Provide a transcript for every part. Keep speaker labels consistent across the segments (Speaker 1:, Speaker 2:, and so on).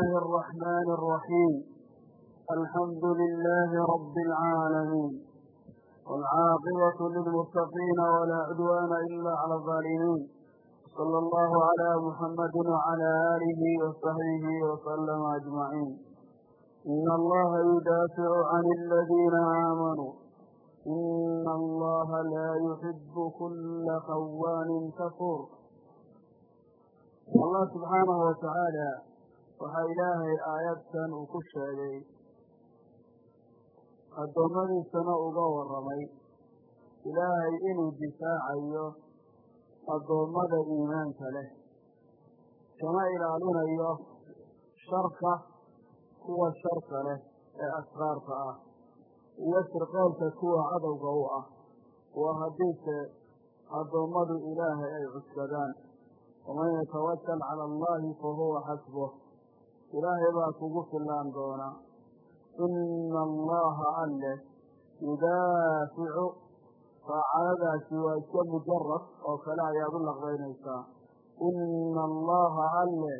Speaker 1: الله الرحمن الرحيم الحمد لله رب العالمين والعاقبة للمتقين ولا عدوان إلا على الظالمين صلى الله على محمد وعلى آله وصحبه وسلم أجمعين إن الله يدافع عن الذين آمنوا إن الله لا يحب كل خوان كفور الله سبحانه وتعالى waxaa ilaahay aayadkan uu ku sheegay addoommadiisana uga warramay. Ilaahay inuu difaacayo addoommada iimaanka leh kama ilaalinayo sharka kuwa sharka leh ee asqaarka ah iyo sirqoolka kuwa cadowga u ah. Waa haddiise addoommadu ilaahay ay cuskadaan waman yatawakal cala allahi fahuwa xasbuh ilaahay baa kugu fillaan doona. Ina allaha alle yudaaficu. Faacaladaasi waa iska mujarad oo kale ayaad u laqbaynaysaa ina allaha alle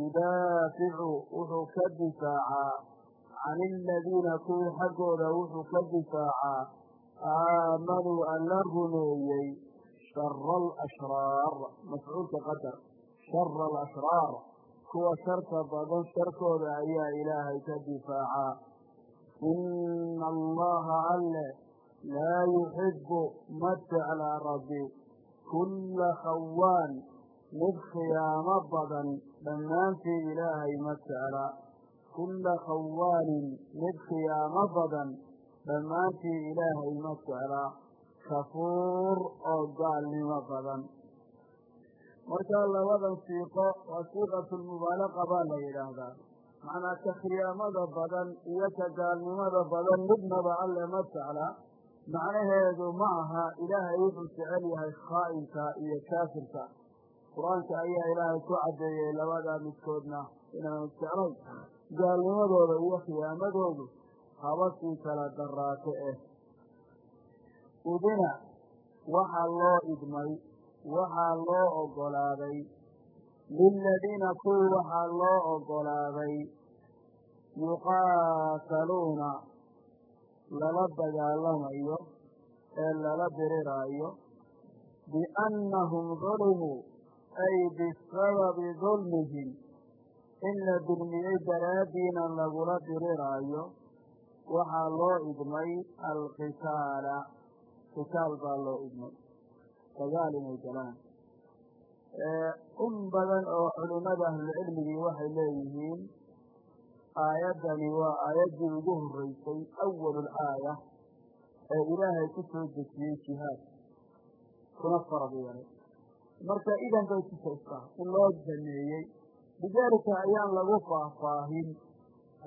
Speaker 1: yudaaficu. Wuxuu ka difaacaa. Can aladiina kuwii xaggooda wuxuu ka difaacaa. Aamanuu alla rumeeyey shara alashraar mafcuulka qadar. Shara alashraar kuwa sharka badan sharkooda ayaa ilaahay ka difaacaa ina allaha alle laa yuxibu ma jeclaa rabbi. Kulla khawaan mid khiyaamo badan dhammaantii ilaahay ma jecla kulla khawaanin mid khiyaamo badan dhammaantii ilaahay ma jecla kafuur oo gaalnimo badan marka labadan siiqo waa siiqatulmubaalaqa baa la yidhaahdaa macnaa ka khiyaamada badan iyo ka gaalnimada badan midnaba alle ma jecla macnaheedu ma aha ilaahay wuxuu jecel yahay khaa'inka iyo kaafirka qur'aanka ayaa ilaahay ku caddeeyey labadaa midkoodna inaanu jeclayn. Gaalnimadooda iyo khiyaamadoodu haba sii kala daraato eh. Udina waxaa loo idmay waxaa loo oggolaaday liladiina kuwii waxaa loo oggolaaday yuqaataluuna lala dagaalamayo ee lala diriraayo biannahum dulimuu ay bisababi dulmihim. In la dulmiyey daraaddiina lagula diriraayo waxaa loo idmay alqitaala. Qitaal baa loo idmay dagaal inay galaan. In badan oo culimada ahlucilmigii waxay leeyihiin aayaddani waa aayaddii ugu horreysay awalulaaya ee ilaahay ku soo dejiyey jihaad. Kuna farad yeelay marka idan bay tusaysaa in loo jameeyey lidaalika ayaan lagu faahfaahin.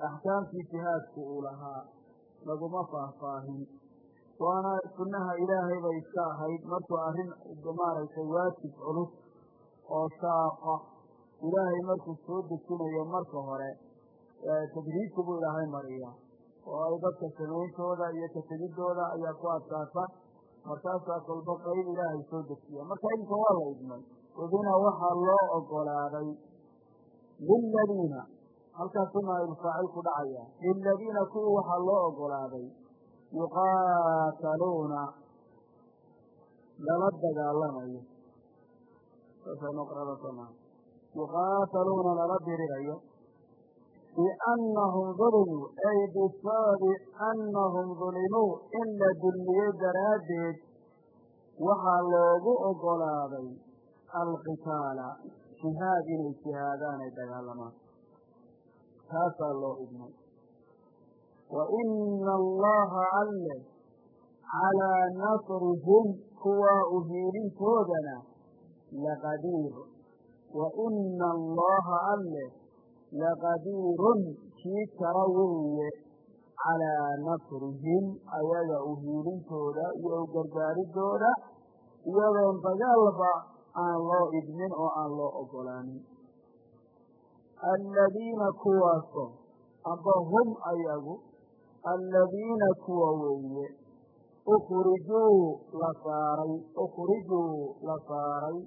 Speaker 1: Axkaamtii jihaadku uu lahaa. Laguma faahfaahin waana sunnaha ilaahay bay iska ahayd markuu arrin maaragtay waajib culus oo shaaqa. Ilaahay markuu soo dejinayo marka hore tadriijku buu ilaahay mariya oo ay dadka samayntooda iyo kategidooda ayaa ku adkaata. Markaasaa kolba qayb ilaahay soo dejiya marka iminka waa la idmay udina waxaa loo oggolaaday liladiina halkaasu naailfaacil ku dhacaya. Liladiina kuwii waxaa loo oggolaaday yuqaataluuna lala dagaalamayo. Yuqaataluuna lala dirirayo. Biannahum dulimuu ay bisababi annahum dulimuu in la dulmiyey daraaddeed waxaa loogu oggolaaday alqitaala jihaad inay jihaadaan ay dagaalamaan taasaa loo idmay wa ina allaha alle calaa nasrihim kuwaa uhiilintoodana laqadiir wa ina allaha alle laqadiirun kii kara weeye calaa nasrihim ayaga uhiilintooda iyo u gargaaridooda iyadoon dagaalba aan loo idmin oo aan loo oggolaanin aladiina kuwaaso amba hum ayagu aladiina kuwa weeye ukhrijuu la saaray ukhrijuu la saaray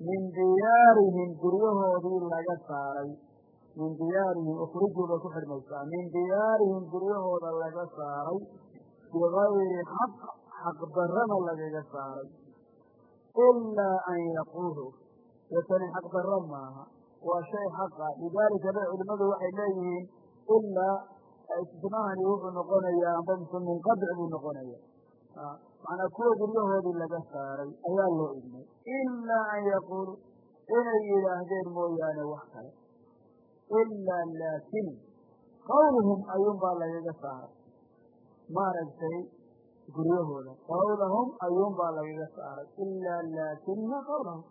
Speaker 1: min diyaarihim guryahoodii laga saaray min diyaarihim ukhrijuu bay ku xidhmaysaa min diyaarihim guryahooda laga saaray bigayri xaq xaqdarrana lagaga saaray ilaa an yaquuluu watani xaqdarro maaha waa shay xaqa lidaalika bay culimmadu waxay leeyihiin ilaa istisnaahani wuxuu noqonayaa amba mise munqadic buu noqonaya macnaa kuwa guryahoodii laga saaray ayaa loo idmay. Ilaa an yaquuluu inay yidhaahdeen mooyaane wax kale. Ilaa laakin qawluhum ayuunbaa lagaga saaray. Maaragtay guryahooda qawlahum ayuunbaa lagaga saaray. Ilaa laakina qawlahum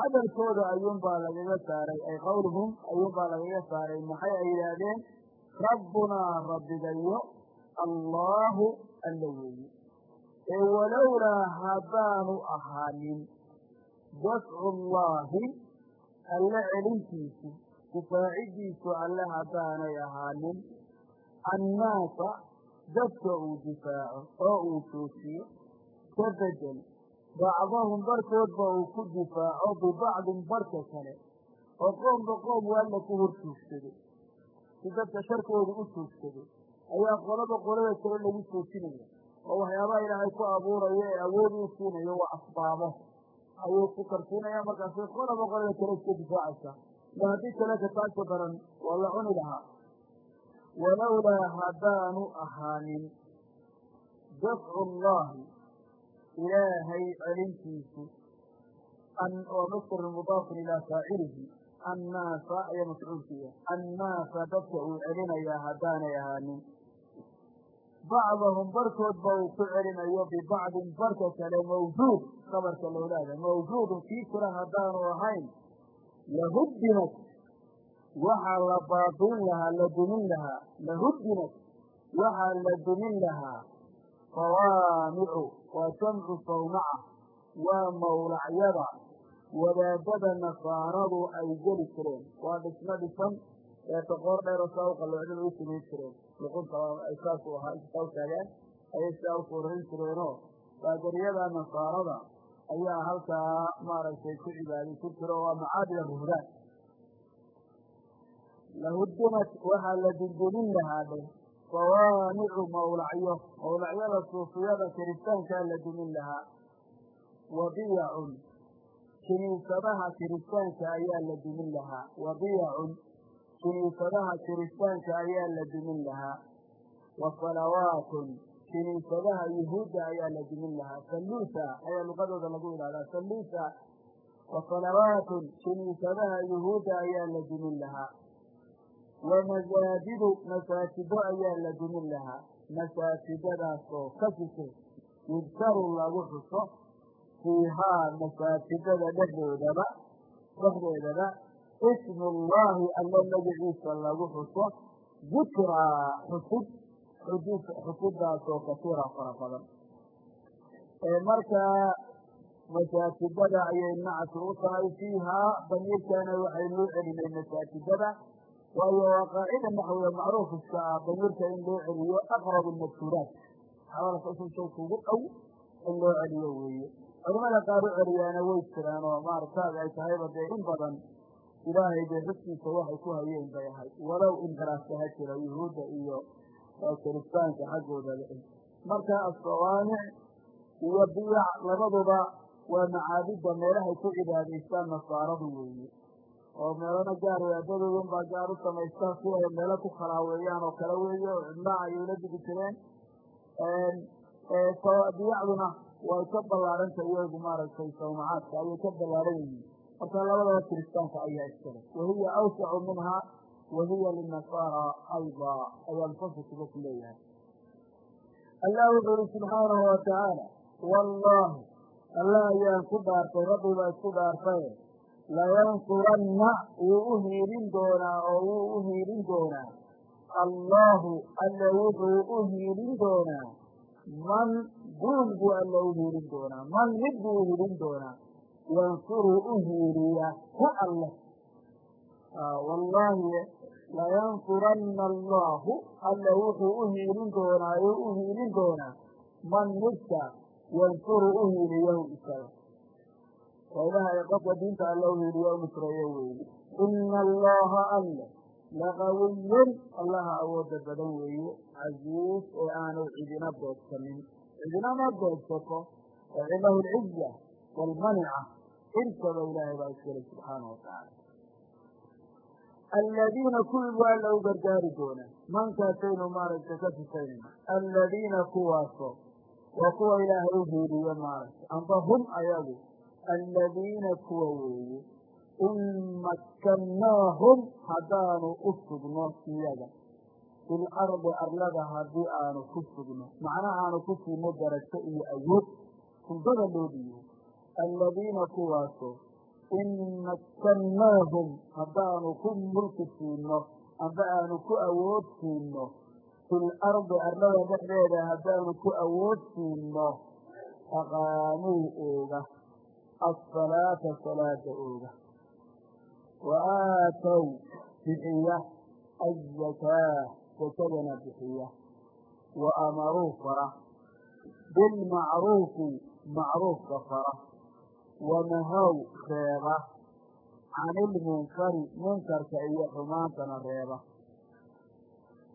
Speaker 1: hadalkooda ayuunbaa lagaga saaray ay qawluhum ayuunbaa lagaga saaray. Maxay ay yidhaahdeen rabbunaa rabbigayo allaahu alla weeye ee walowlaa haddaanu ahaanin dafcu llaahi alle celintiisu difaacidiisu alle haddaanay ahaanin annaasa dadka uu difaaco oo uu joojiyo ka bedel bacdahum barkoodba uu ku difaaco bibacdin barka kale oo qoomba qoom waalla ku hor joogsaday si dadka sharkooda u joogsaday ayaa qolaba qolada kale lagu joojinaya oo waxyaabaha ilaahay ku abuurayo ee awoodi u siinayo waa asbaabo. Ayuu ku karsiinaya markaasay qolaba qolada kale iska difaacaysaa ila haddii kale ka daran waa la cuni lahaa. Walowlaa haddaanu ahaanin. Dafcu llaahi ilaahay celintiisu oo masdar mudaafun ilaa faacilihi annaasa ayaa mafcuulkiiya annaasa dadka uu celinayaa haddaanay ahaanin bacdahum barkoodba uu ku celinayo bibacdin barka kale mawjuud kabarka lowlaada mawjuudun kii jira haddaanu ahayn lahuddimat waxaa la baabiin lahaa la dumin lahaa lahuddimat waxaa la dumin lahaa sawaamicu waa jamcu sawmaca waa mawlacyada wadaadada nasaaradu ay geli jireen. Waa dhismo dhisan ee toqoor dheero saa u qalloocdada u samayn jireen. Luqunta ay saas u ahaa inta u taagaan ayay sidaa u fuurarin jireenoo baagariyada nasaarada ayaa halkaa maaragtay ku cibaadaysan jira oo waa macaabida ruhdaan lahuddimat waxaa la duldumin lahaa dhe sawaamicu mawlacyo. Mawlacyada suufiyada kiristaankaa la dumin lahaa. Wa biyacun kiniisadaha kiristaanka ayaa la dumin lahaa. Wa biyacun kiniisadaha kiristaanka ayaa la dumin lahaa. Wa salawaatun kiniisadaha yuhuudda ayaa la dumin lahaa. Salluusa ayaa luqadooda lagu yidhahdaa salluusa wa salawaatun kiniisadaha yuhuudda ayaa la dumin lahaa. Wa masaajidu masaajido ayaa la dumin lahaa. Masaajidadaasoo ka sisay yudkaru lagu xuso fiihaa masaajidada dhexdoodaba dhexdeedaba ismu llaahi alla magaciisa lagu xuso dikraa xusud xudud xusudaasoo kasiira fara badan markaa masaajidada ayay nacsi u tahay fiihaa damiirkana waxaynuu celinay masaajidada waayo waa qaacida naxwiga macruufiska ah damiirka in loo celiyo aqrab almadkuuraat xawalka usul shay kugu dhow in loo celiyo weeye culamada qaar u celiyaana way jiraan oo maaragtaada ay tahayba dee in badan ilaahay dee dadkiisa waxay ku hayeen bay ahayd walow inxiraafka ha jira yuhuudda iyo kiristaanka xaggooda marka asawaamic iyo biyac labaduba waa macaabidda meelahay ku cibaadaystaan nasaaradu weeye. Oo meelana gaar wadaadadoodan baa gaar u samaystaan si ay meelo ku khalaaweeyaan oo kale weeye oo cidlaa ayay ula digi jireen. Biyacduna way ka ballaaranta iyagu maaragtay sawmacaadka ayay ka ballaaran yihiin marka labadaba kiristaanka ayaa iskale wahiya awsacu minha wahiya linasaara ayda. Ayaa mufasirkuba ku leeyahay. Allah wuxuu ihi subxaanahu watacaala wallaahi allah ayaan ku dhaartay rabbi baa isku dhaartaye layansuranna wuu u hiilin doonaa oo wuu u hiilin doonaa. Allaahu alla wuxuu u hiilin doonaa. Man duul buu alla u hiilin doonaa man mid buu u doonaa yansuru u hiiliya ku alle wallaahi layansuranna allaahu alla wuxuu u hiilin doonaa oo u hiilin doonaa. Man midka yansuru u hiiliyahu isaga waa ilahay qofka diinta alla u hiiliyo u nusreeyo weeye ina allaha alle laqawiyan allaha awooda badan weeye casiis ee aanu cidina boodsanin cidina ma boodsato oo cilahu lciza waalmanica intaba ilaahay baa iskale subxaana wa tacaala aladiina kuwii waa la u gargaari doonaa mankaasaynu maaragtay ka sifaynayna aladiina kuwaaso waa kuwa ilaahay u hiiliye maaragtay amba hum ayagu aladiina kuwa weeye in makkannaahum haddaanu u sugno iyaga fil ardi arlada haddii aanu ku sugno. Macnaha aanu ku siino darajo iyo awood suldada loo dhiibo aladiina kuwaaso in makkannaahum haddaanu ku mulki siino amba aanu ku awood siino fil ardi arlada dhexdeeda haddaanu ku awood siino aqaamuu ooga asalaata salaada ooga. Wa aatow bixiya azakaa sakadana bixiya wa amaruu fara. Bilmacruufi macruufka fara. Wanahaw reeba. Can ilmunkari munkarka iyo xumaantana reeba.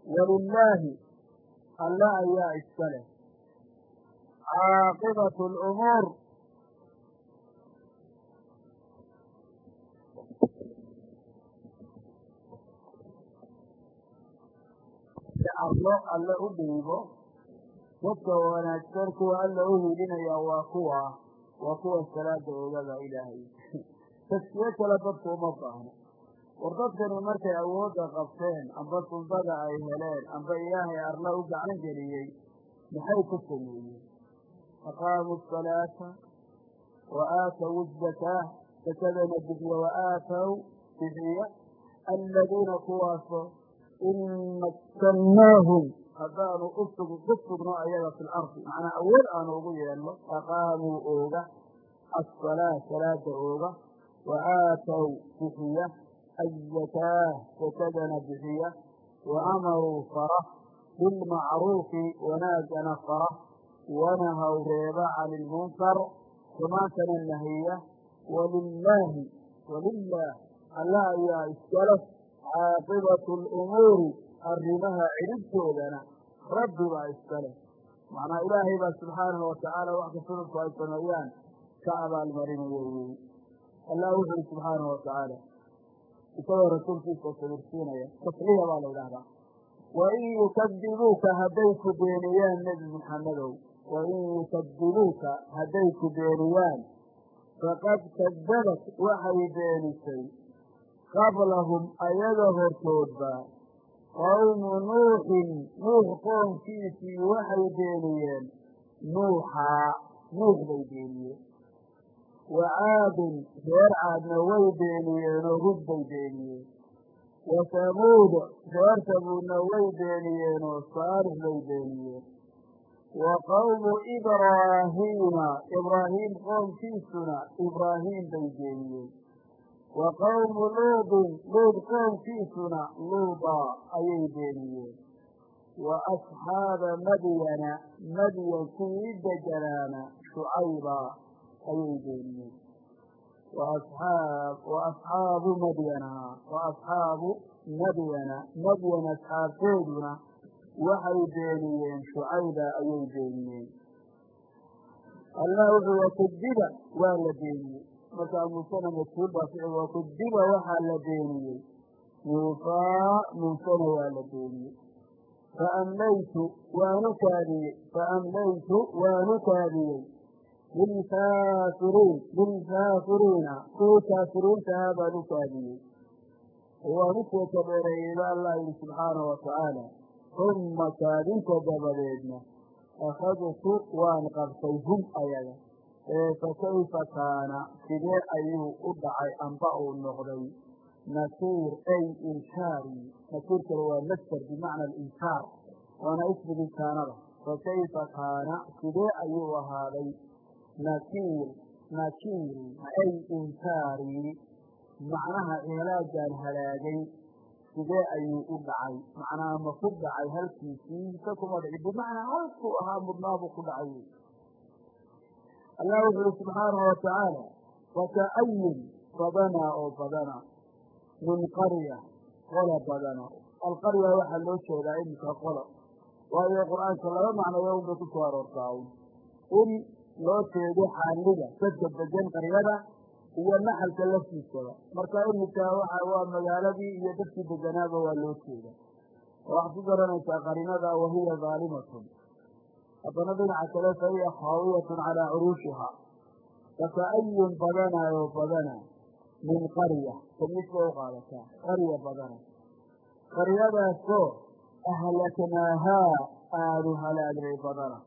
Speaker 1: Walilaahi alle ayaa iska leh. Caaqibatu lumuur arlo alle u dhiibo dadka wanaagsan kuwa alla u hilinaya waa kuwa waa kuwa salaada oogada ilaahay. Taskiye kale dadku uma baahno war dadkani markay awoodda qabteen amba suldada ay heleen amba ilaahay arla u gacan geliyey maxay ku sameeyeen? Aqaamuu asalaata wa aatow azakaa sakadana bixiya wa aatow bixiya aladiina kuwaaso in makkannaahum haddaanu ku sugno ayaga fi lardi macnaa awood aanu ugu yeelno aqaamuu ooga assalaa salaada ooga wa aatow bixiya azakaa sakadana bixiya wa amaruu fara bilmacruufi wanaagana fara wanahaw reeba can ilmunkar xumaantana nahiya walilaahi walilah allah ayaa iskale caaqibatu lumuuri arrimaha cidhibtoodana rabbi baa iskale macnaa ilaahay baa subxaanahu watacaala wax kasta dadku ay sameeyaan ka abaalmarinayo wey allah wuxu uhi subxaanahu watacaala isagoo rasuulkiisa sabirsiinaya tasliya baa la yidhahdaa wain yukadibuuka hadday ku beeniyaan nebi muxamedow wain yukadibuuka hadday ku beeniyaan faqad kadabat waxay beenisay qablahum ayaga hortoodba qawmu nuuxin nuux qoomkiisii waxay beeniyeen. Nuuxaa nuux bay beeniyeen. Wa caadin reer caadna way beeniyeenoo hud bay beeniyeen. Wa samuud reer samuudna way beeniyeenoo saalix bay beeniyeen. Wa qawmu ibraahiima ibraahiim qoomkiisuna ibraahiim bay beeniyeen wa qawmu luudin luud qoomkiisuna luuda ayay beeniyeen wa asxaaba madyana madyan kuwii deganaana shucayba ayay beeniyeen wa asxaabu madyana wa asxaabu madyana madyan asxaabteeduna waxay beeniyeen shucayba ayay beeniyeen allah wuxuu wakudiba waa la beeniyey markaa muusena majhuul baa ficil wakudiba waxaa la beeniyey yuufaa muusena waa la beeniyey faamlaytu waanu kaadiyey. Faamlaytu waanu kaadiyey. Lilkaafiriin lilkaafiriina kuwii kaafiriintahaa baan u kaadiyey. Waan u seeka dheereeyey ba allah yihi subxaanahu watacaala uma kaadinta dabadeedna akhadtu waan qabtay hum ayaga fakayfa kaana sidee ayuu u dhacay amba uu noqday? Nakiir ay inkaari nakiirkale waa masder bimacna alinkaar. Waana ismigii kaanada fakayfa kaana sidee ayuu ahaaday? Nakiir nakiiri ay inkaari macnaha cilaajaan halaagay sidee ayuu u dhacay? Macnaha ma ku dhacay halkiisii? Mise kuma dhici. Bimacnaa halkuu ahaa mudnaabuu ku dhacay allah wuxu uhi subxaanahu watacaala faka'ayin badanaa oo badana min qarya qola badana alqarya waxaa loo jeedaa iminka qolo waayo qur'aanka laba macnayo unbay ku soo aroortaa. In loo jeedo xaaliga dadka degan qaryada iyo maxalka laftiisaba marka iminka waa magaaladii iyo dadkii deganaaba waa loo jeeda waxaad ku garanaysaa qarinada wahiya zaalimatun haddana dhinaca kale fa hiya khaawiyatun calaa curuushiha faka'ayun badanayo badana min qarya tamiis bay u qaadataa qarya badana. Qaryadaasoo ahlaknaahaa aanu halaagnay badana.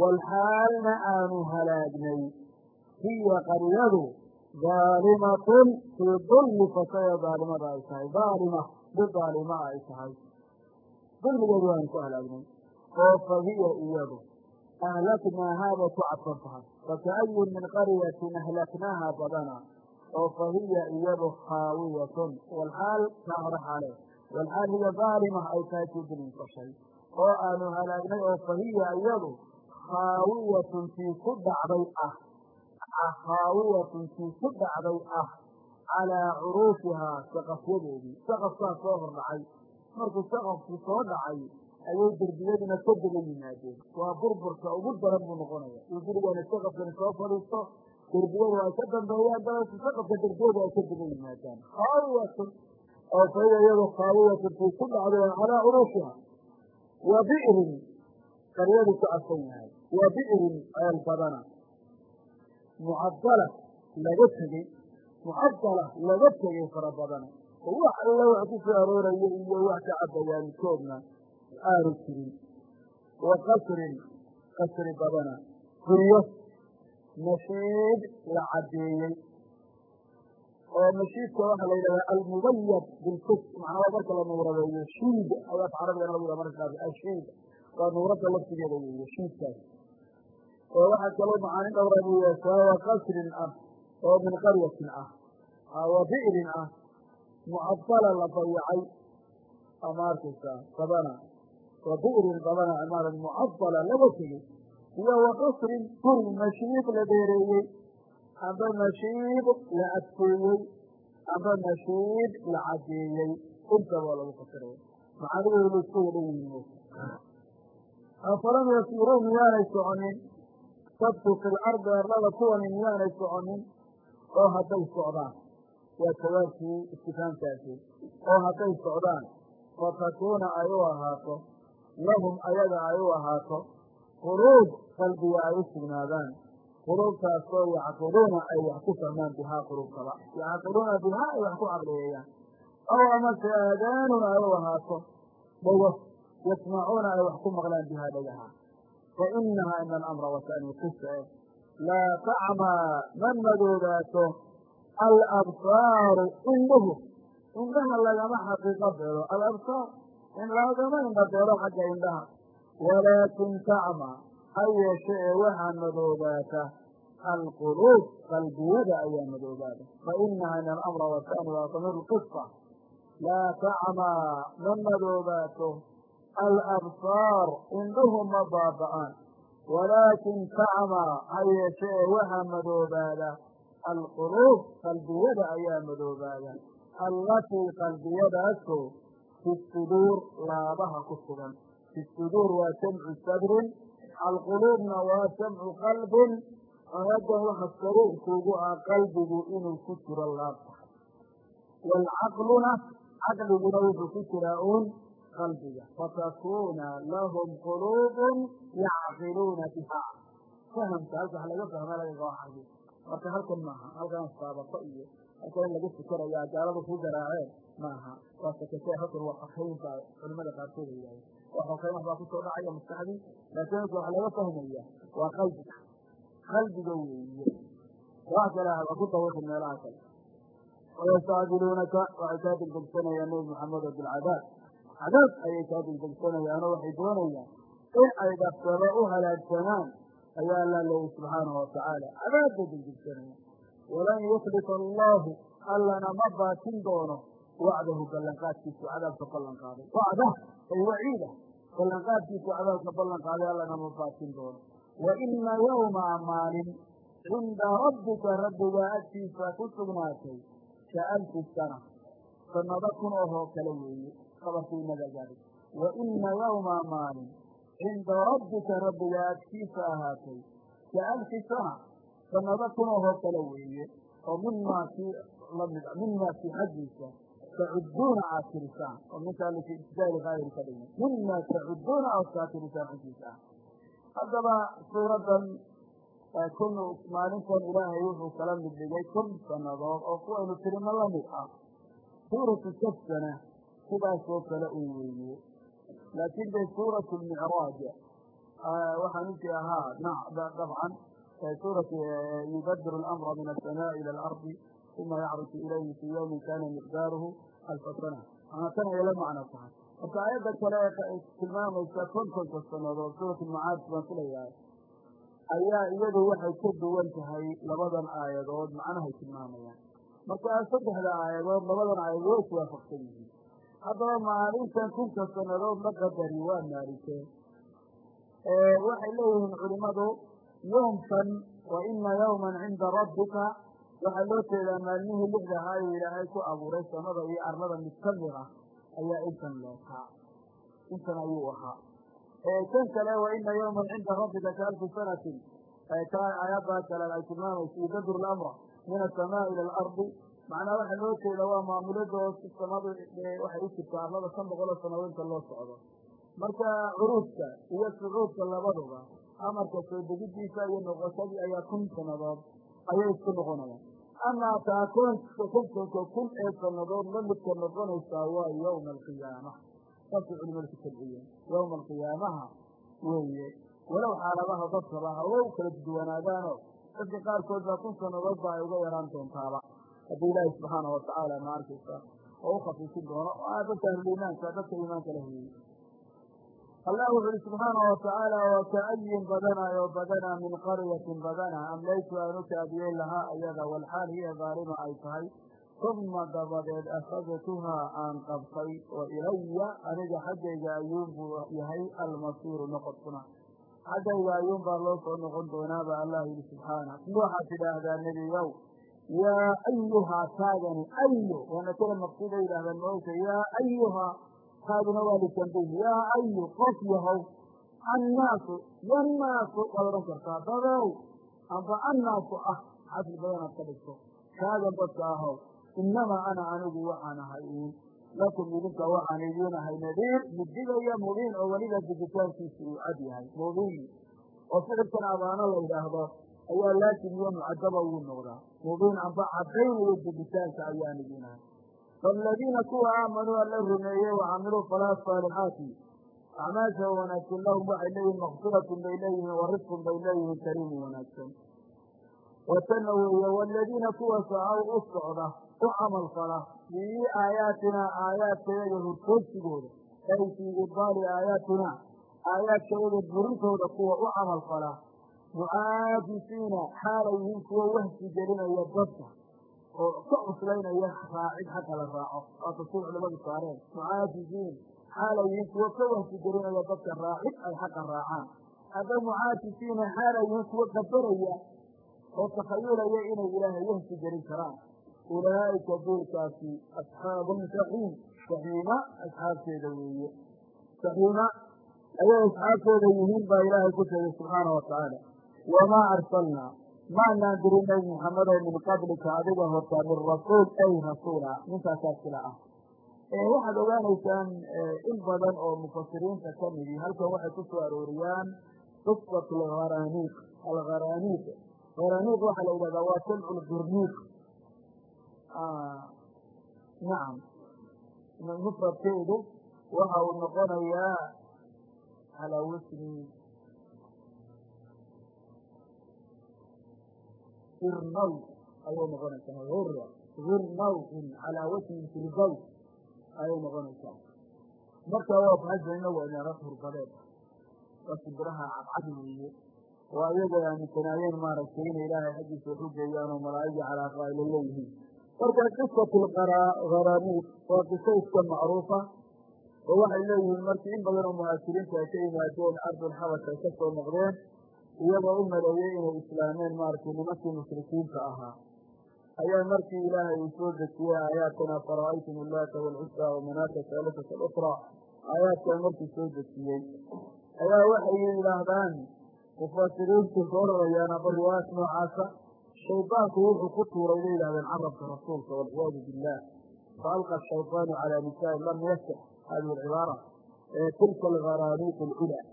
Speaker 1: Walxaalna aanu halaagnay. Hiya qaryadu daalimatun fii dulmi fasaya daalimada ay tahay daalima mid daalima ay tahay. Dulmigeedu waanu ku halaagnay oo fa hiya iyadu ahlaknaahaa bay ku cadfan tahay faka'ayun min qaryatin ahlaknaaha badana. Oo fa hiya iyadu khaawiyatun. Walxaal kaa hore xaale walxaal hiya daalima ay tahay kii dulmi fashay. Oo aanu halaagnay oo fa hiya iyadu khaawiyatun tii ku dhacday ah. Khaawiyatun tii ku dhacday ah. Calaa curuushihaa saqafyadeedii. Saqafkaa soo hordhacay. Markuu saqafku soo dhacay ayay derbiyaduna ka daba yimaadeen. Waa burburka ugu daran buu noqonaya in gurigana saqafkani soo fadhiisto. Derbiyadu ay ka dambeeyaan dabeetu saqafka derbiyadu ay ka daba yimaadaan khaawiyatun oo fa hiya iyadu khaawiyatun tii ku dhacday calaa curuushiha wa bi'rin. Qaryadu ku cadsan yahay. Wa bi'rin ceel badana mucadala laga tegey. Mucadala laga tegey fara badana oo wax alla wax ku soo arooraya iyo wax ka cabbayaa midkoodna aanu jirin wa qasrin qasri badana guryo mashiid la caddeeyey. Oo mashiidka waxaa la yidhahdaa almubayad bilfus macnaa marka la nuuradeeyo shiid af carabigana lagu yhaha marka ashiid. Waa nuuradda laftigeeda weeye shiidkaas oo waxaa kaloo macaani dhowra buu qasrin ah oo min qaryatin ah wa bi'rin ah mucadala la dayacay ama arkaysaa badana wa bi'rin badana maala mucadala laga tegey iyo wa qasrin guri mashiid la dheereeyey amba mashiid la adkeeyey. Amba mashiid la cadeeyey. Intaba lagu fasiraya macaanidoodu isku wada yihiin afalam yasiiruu miyaanay soconin. Sabtu fi lardi arlada kuwani miyaanay soconin. Oo hadday socdaan. Waa jawaabkii istifaamkaasi. Oo hadday socdaan. Fatakuuna ay u ahaato lahum ayaga ay u ahaato quluub qalbiga ay u sugnaadaan. Quluubtaasoo yacqiluuna ay wax ku fahmaan bihaa quluubkaba yacqiluuna bihaa ay wax ku caqliyeeyaan. Aw amase aadaanun ay u ahaato dhago yasmacuuna ay wax ku maqlaan bihaa dhagaha. Fa inahaa ina alamra wasani qisa laa tacmaa ma madoobaato alabsaaru indhuhu indhaha lagama xaqiiqo beelo alabsaar lagama indha beelo xagga indhaha. Walaakin tacmaa ha yeeshe ee waxaa madoobaata. Alquluub qalbiyada ayaa madoobaada. Fa inahaa ina alamra wasani waa damiir qisa laa tacmaa ma madoobaato. Alabsaar indhuhu ma baaba'aan. Walaakin tacmaa ha yeeshe ee waxaa madoobaada. Alquluub qalbiyada ayaa madoobaada. Allatii qalbiyadaasoo fi suduur laabaha ku sugan fi suduur waa jamcu sadrin alquluubna waa jamcu qalbin aayaddan waxa sariirkuugu ah qalbigu inuu ku jiro laabta waalcaqluna caqliguna wuxuu ku jiraa uun qalbiga fatakuuna lahum quluubun yacqiluuna biha fahamka wax laga fahma laga gawaxayo marka halkan maaha halkan saabato iyo halkan in laga fikerayaa gaalada ku garaaceen maaha. Waa sakatee halkan waa xokayn baa culimada qaarkood ay yidhahdeen. Wax baa ku soo dhacaya maskaxdii? Laakiin halka waxa laga fahmaya waa qalbiga qalbiga weeye. Wax kale haba ku dawaqin meelaha kale. Wayastacjiluunaka waxay kaa degdegsanayaan nebi maxamedo bilcadaab cadaab ayay kaa degdegsanayaanoo waxay doonayaan in ay dhafsado u halaagsamaan ayaa alla leeyi subxaanahu watacaala cadaab bay degdegsanayaan walan yuklifa allahu allana ma baatin doono wacdahu ballanqaadkiisu cadaabka ballan qaaday wacdah ay waciida ballanqaadkiisu cadaabka ballan qaaday allana ma baatin doono wa ina yawma maalin cinda rabbika rabbigaa agtiisa ku sugnaatay ka alfi sana sanado kun ohoo kale weeye qabarkii inaga gaadhay wa ina yawma maalin cinda rabbika rabbiga agtiisa ahaatay ka alfi sana sanado kun ohoo kale weeye oo mimaa kii la mid mimaa kii xaggiisa tacuduuna aad tirisaan oo minkaa listijaali kaayir ka dhigna mima tacuduuna aad kaa tirisaan xaggiisa. Ah haddaba suuradan kun maalintan ilaahay wuxuu kala mid dhigay kun sanadood oo kuwaynu tirino la mid ah. Suuratu kafsana sidaasoo kale uu weeye. Laakiin de suuratu lmicraaj waxaan intii ahaa dabcan suuratu yubadiru alamra min asamaaءi ila alardi uma yacruju ilayhi fii yawmin kana miqdaaruhu alfa sana manaa tan ay la macno tahay marka aayadda kale ee tilmaamaysa kontonka sanadood suuratu lmacaarij baan filayahay ayaa iyadu waxay ka duwan tahay labadan aayadood macnahay tilmaamayaan marka saddexda aayadood labadan aayadood way iswaafaqsan yihiin haddaba maalintan kunka sanadood la qadari waa maalikee waxay leeyihiin culimadu yoomkan wa ina yawman cinda rabbika waxaa loo jeedaa maalmihii lixda ahaayo ilaahay ku abuuray samada iyo arlada mid ka ah ayaa intan leekaa intan ayuu ahaa kan kale wa ina yawman cinda rabbika ka alfi sanatin aayaddaa kale ay tilmaamayso yubadiru lamra min asamaai ila alardi macnaa waxaa loo jeeda waa maamuladoo samadu waxay u jirtaa arlada shan boqol oo sanadood inta loo socdo marka curuudka iyo sucuudka labaduba amarka soo degidiisa iyo noqoshadii ayaa kun sanadood ayay isku noqonayaan. Amaa taa kontonka kun ee sanadood la midka noqonaysaa waa yawma alqiyaama saasay culimadu ku tabciyeen yawma alqiyaamaha weeye. Walow xaaladaha dadkaba hawa u kala duwanaadaano dadka qaarkood baa kun sanadood ba ay uga yaraan doontaaba. Haddii ilaahi subxaanau watacaala ma arkaysa oo u khafiifin doono dadka ahluliimaanka dadka iimaanka la heeyey allah wuxu uhi subxaanau watacaala waka'ayin badanaa oo badanaa min qaryatin badanaa amlaytu aan u kaadiyey lahaa ayada walxaal hiya daalima ay tahay. Uma dabadeed akhadtuhaa aan qabtay oo ilaya aniga xaggayga ayuunbuu yahay almasiiru noqodkuna xaggayga ayuun baa loo soo noqon doonaa ba allah yihi subxaana waxaad tidhaahdaa nebiyow yaa ayuhaa taagani ayu waana kala maqsuuda yidhahdaan maogta yaa ayuhaa taaguna waa litanbiih yaa ayu qof yahow annaasu yanaasu waad odhan kartaa dadow amba annaasu ah xasli badanaad ka dhigto taagan dadka ahow inamaa ana anigu waxaan ahay uun lakum idinka waxaan idiin ahay nadiir midigaya mubiin oo weliba digitaankiisa uu cad yahay mubiin oo ficilkan abaano la yidhaahdo ayaa laasim iyo mucadaba uu noqdaa mubiin amba cadaynayo digitaanka ayaan idiin ahay faaladiina kuwa aamanuu alla rumeeyey wacamiluu falaa saalixaati acmaasha wanaagsan lahum waxay leeyihiin makfiratun bay leeyihiin wa risqun bay leeyihiin kariimu wanaagsan watana weeye waaladiina kuwa sacaw u socda u camal fala fii aayaatinaa aayaadkayaga hortoogsigooda ay fii ibaali aayaatinaa aayaadkayaga burintooda kuwa u camal fala mucaajisiina xaalay yihiin kuwa wahsi gelinaya dadka oo ka cuslaynaya raacid xagga la raaco waa tafsiir culamadu saareen. Mucaajisiin xaalay yihiin kuwa ka wahsi gelinaya dadka raacid ay xagga raacaan. Hadda mucaajisiina xaalay yihiin kuwa qadaraya oo takhayulaya inay ilaahay wahsi gelin karaan. Ulaa'ika duurkaasi asxaabu saxiim saxiima asxaabteeda weeye. Saxiima ayay asxaabteeda yihiin baa ilaahay ku sheegay subxaana wa tacaala wamaa arsalnaa maanaan dirin nabi muxamedow min qablika adiga hortaa min rasuul ay rasuula ninkaasaa sila ah waxaad ogaanaysaan in badan oo mufasiriinta ka midi halkan waxay ku soo arooriyaan qisat alharaniiq alharaniiq haraniiq waxaa la yidhahdaa waa jamcu lgurniiq nacam mufradkeedu waxa uu noqonayaa calaa wasni irnaw ayay noqonaysaa hura hirnawin calaa wasni firdaw ayay noqonaysaa marka waa bahasha inagu inaga hurbadeed waa sibiraha cadcad weeye waa iyagoo aaminsanaayeen maaragtay inay ilaahay xaggiisa waxu geeyaan oo malaa'igii calaa qaa'ilo leeyihiin marka qisatu lharaniid waa qiso iska macruufa oo waxay leeyihiin markii in badan oo muhaajiriinta ay ka yimaadeen ardulxabash ay ka soo noqdeen iyagoo u maleeyey inay islaameen maaragtay nimankii mushrikiinta ahaa. Ayaa markii ilaahay uu soo dejiyey aayaadkan afara'aytum illaata waalcusa wamanaata saalifata alukhra markii soo dejiyey ayaa waxay yidhaahdaan mufasiriintu soo rarayaan aba riwaayat noocaasa shaydaanku wuxuu ku tuuray bay yidhahdeen carabka rasuulka walciyaadu billah faalqa ashayطaanu calaa nisaain lam yasix hadihi alcibaara tilka algharaaniiq alculaa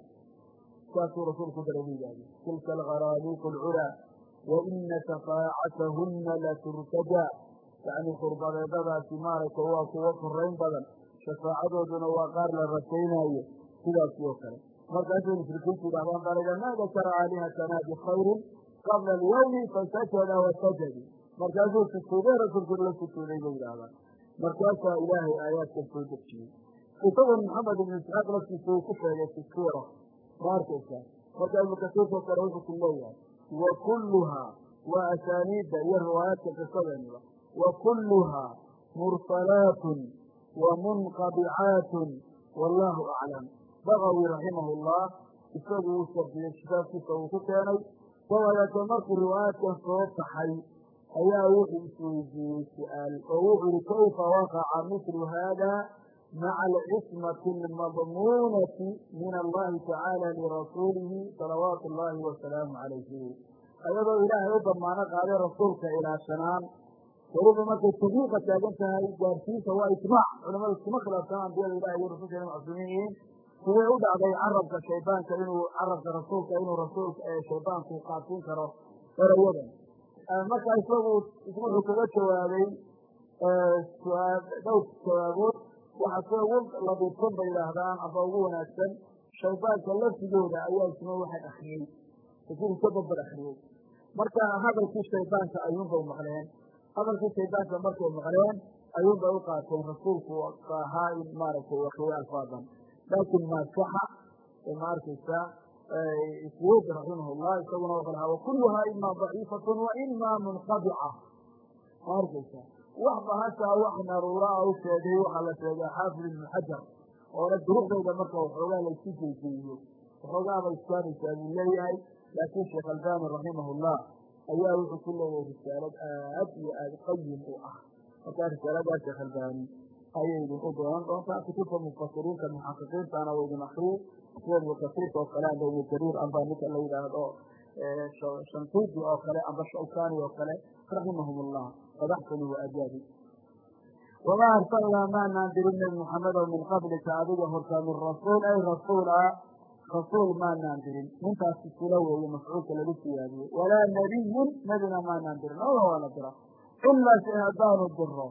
Speaker 1: saasuu rasuulku dara bu yidhahdeen tilka algharaaniiq alculaa waina shafaacatahuna laturtajaa yacni khurbadeedadaasi maaragtay waa kuwo korayn badan shafaacadooduna waa qaar la rajaynaayo sidaasi oo kale markaasay mushrikiintu yidhahdaan baliga maa dakara aalihatana bikhayrin qabla alyawmi fasajada wasajadu markaasuu sujuuday rasuulku la sujuuday bay yidhahdaan markaasaa ilaahay aayaadkan soo dejiyey isagoon maxamed ibnu isxaaq laftiisa uu ku sheegay fi suura ma arkaysaa marka ibnu kasiirkoo kale wuxuu ku leeyahay wa kulluhaa waa asaaniidda iyo riwaayaadka qisadeeniba wa kulluhaa mursalaatun wa munqabicaatun wallaahu aclam. Bagawi raximahu llah isagu uu shardiyey kitaabkiisa uu ku keenay dabadeete markuu riwaayaadkan soo baxay ayaa wuxuu isweydiiyey su'aal oo wuxuu yihi kayfa waqaca mithlu hada maca alcismati almadmuunati min allahi tacaala lirasuulihi salawaatu اllahi wasalaamu calayhi ayadoo ilaahay u damaano qaaday rasuulka ilaashanaan weliba markay tabiiqa taagan tahay gaarsiinta waa ijmaac culamada iskuma khilaafsan ambiyada ilahay iyo rasulka macsuumiin yihiin sidee u dhacday carabka shaydaanka inuu carabka rasuulka inuu rasuulka shaydaanku qaadsiin karo erayadan marka isagu wuxuu kaga jawaabay dhowr jawaabood waxa se ugu labiibsan bay yidhaahdaan aba ugu wanaagsan. Shaydaanka laftigooda ayaa isna waxay akriyey rasuulku ka babar akriyey marka hadalkii shaydaanka ayuunbay maqleen. Hadalkii shaydaanka markay maqleen ayuunbay u qaateen rasuulku ahaa in maaragtay akriye alfaadan laakin maasaxa ma arkaysaa iswud raximah llah isaguna wuxuu lahaa wakuluhaa ima daciifatu wa ima munqadica. Ma wax bahashaa wax naruura a u sheegay waxaa la sheegaa xaafid ibnu xajar oona duruqdayda marka waxoogaa laysu jeyjeeyo waxoogaaba iskaanaysaa buu leeyahay laakiin sheekh albani raximah llah ayaa wuxuu ku leeyahay risaalad aad iyo aad qayim u ah. Markaa risaaladaa sheekh albani ayay idinku doonan doontaa kutubta mufasiriinta muxaqiqiintana wa idin akriye sida ibnu kasiirka oo kale amba ibnu jariir amba ninka la yidhaahdo shantuudi oo kale amba shawkani oo kale raximahum llah fadaxsani wa ajaabi wamaa arsalnaa maanaan dirin nebi muxamedow min qablika adiga hortaa min rasuul ay rasuul a rasuul maanaan dirin nintaas isula weeye mafcuulka lagu siyaadiyey walaa nebiyun nebina maanaan dirin oda waa la dira ilaa si haddaanu diro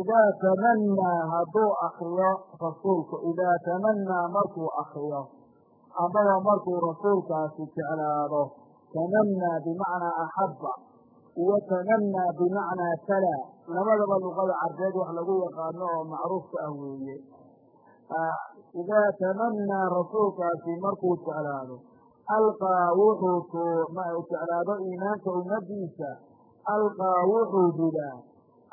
Speaker 1: idaa tamanaa hadduu akriyo rasuulku idaa tamanaa markuu akriyo amaba markuu rasuulkaasi jeclaado tamanaa bimacnaa axabba iyo tamanaa bimacnaa tala labadaba luqada carbeed wax lagu yaqaano oo macruufka ah weeye idaa tamanaa rasuulkaasi markuu jeclaado alqaa wuxuu jeclaado iimaanka ummadiisa alqaa wuxuu ridaa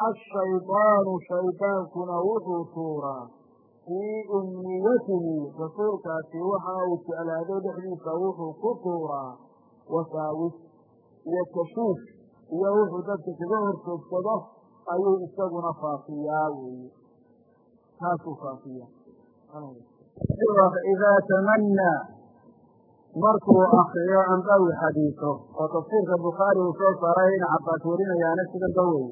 Speaker 1: ashaydaanu shaydaankuna wuxuu tuuraa fii umniyatihi rasuulkaasi waxa uu jeclaado dhexdiisa wuxuu ku tuuraa wasaawis iyo tashuush iyo wuxuu dadka kaga hortoogsado ayuu isaguna faafiyaa weeye. Taasuu faafiya idaa tamanaa markuu akriyo amba uu xadiiso oo tafsiirka bukhaari uu soo saaray in cabaas warinayaana sidan ba weye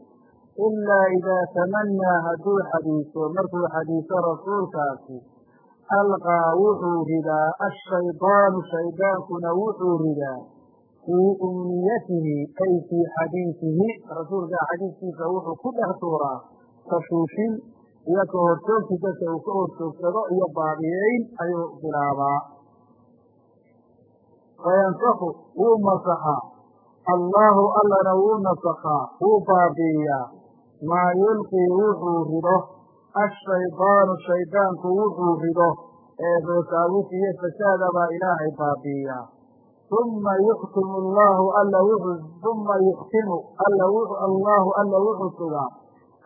Speaker 1: ilaa idaa tamanaa hadduu xadiiso markuu xadiiso rasuulkaasi alqaa wuxuu ridaa ashaydaanu shaydaankuna wuxuu ridaa fii umniyatihi ay fii xadiisihi rasuulka xadiiskiisa wuxuu ku dhex tuuraa tashuushin iyo ka hortoogsi dadka uu ka hortoogsado iyo baabiyeyn ayuu bilaabaa fayansaku wuu masaxaa allaahu allana wuu nasakhaa wuu baabi'iyaa maa yulqii wuxuu rido ashaydaanu shaydaanku wuxuu rido ee boosaawis iyo fasaadabaa ilaahay baabi'iyaa uma yuxkimu allahu alla wuxuu uma yuxkimu alla allahu alla wuxuu sugaa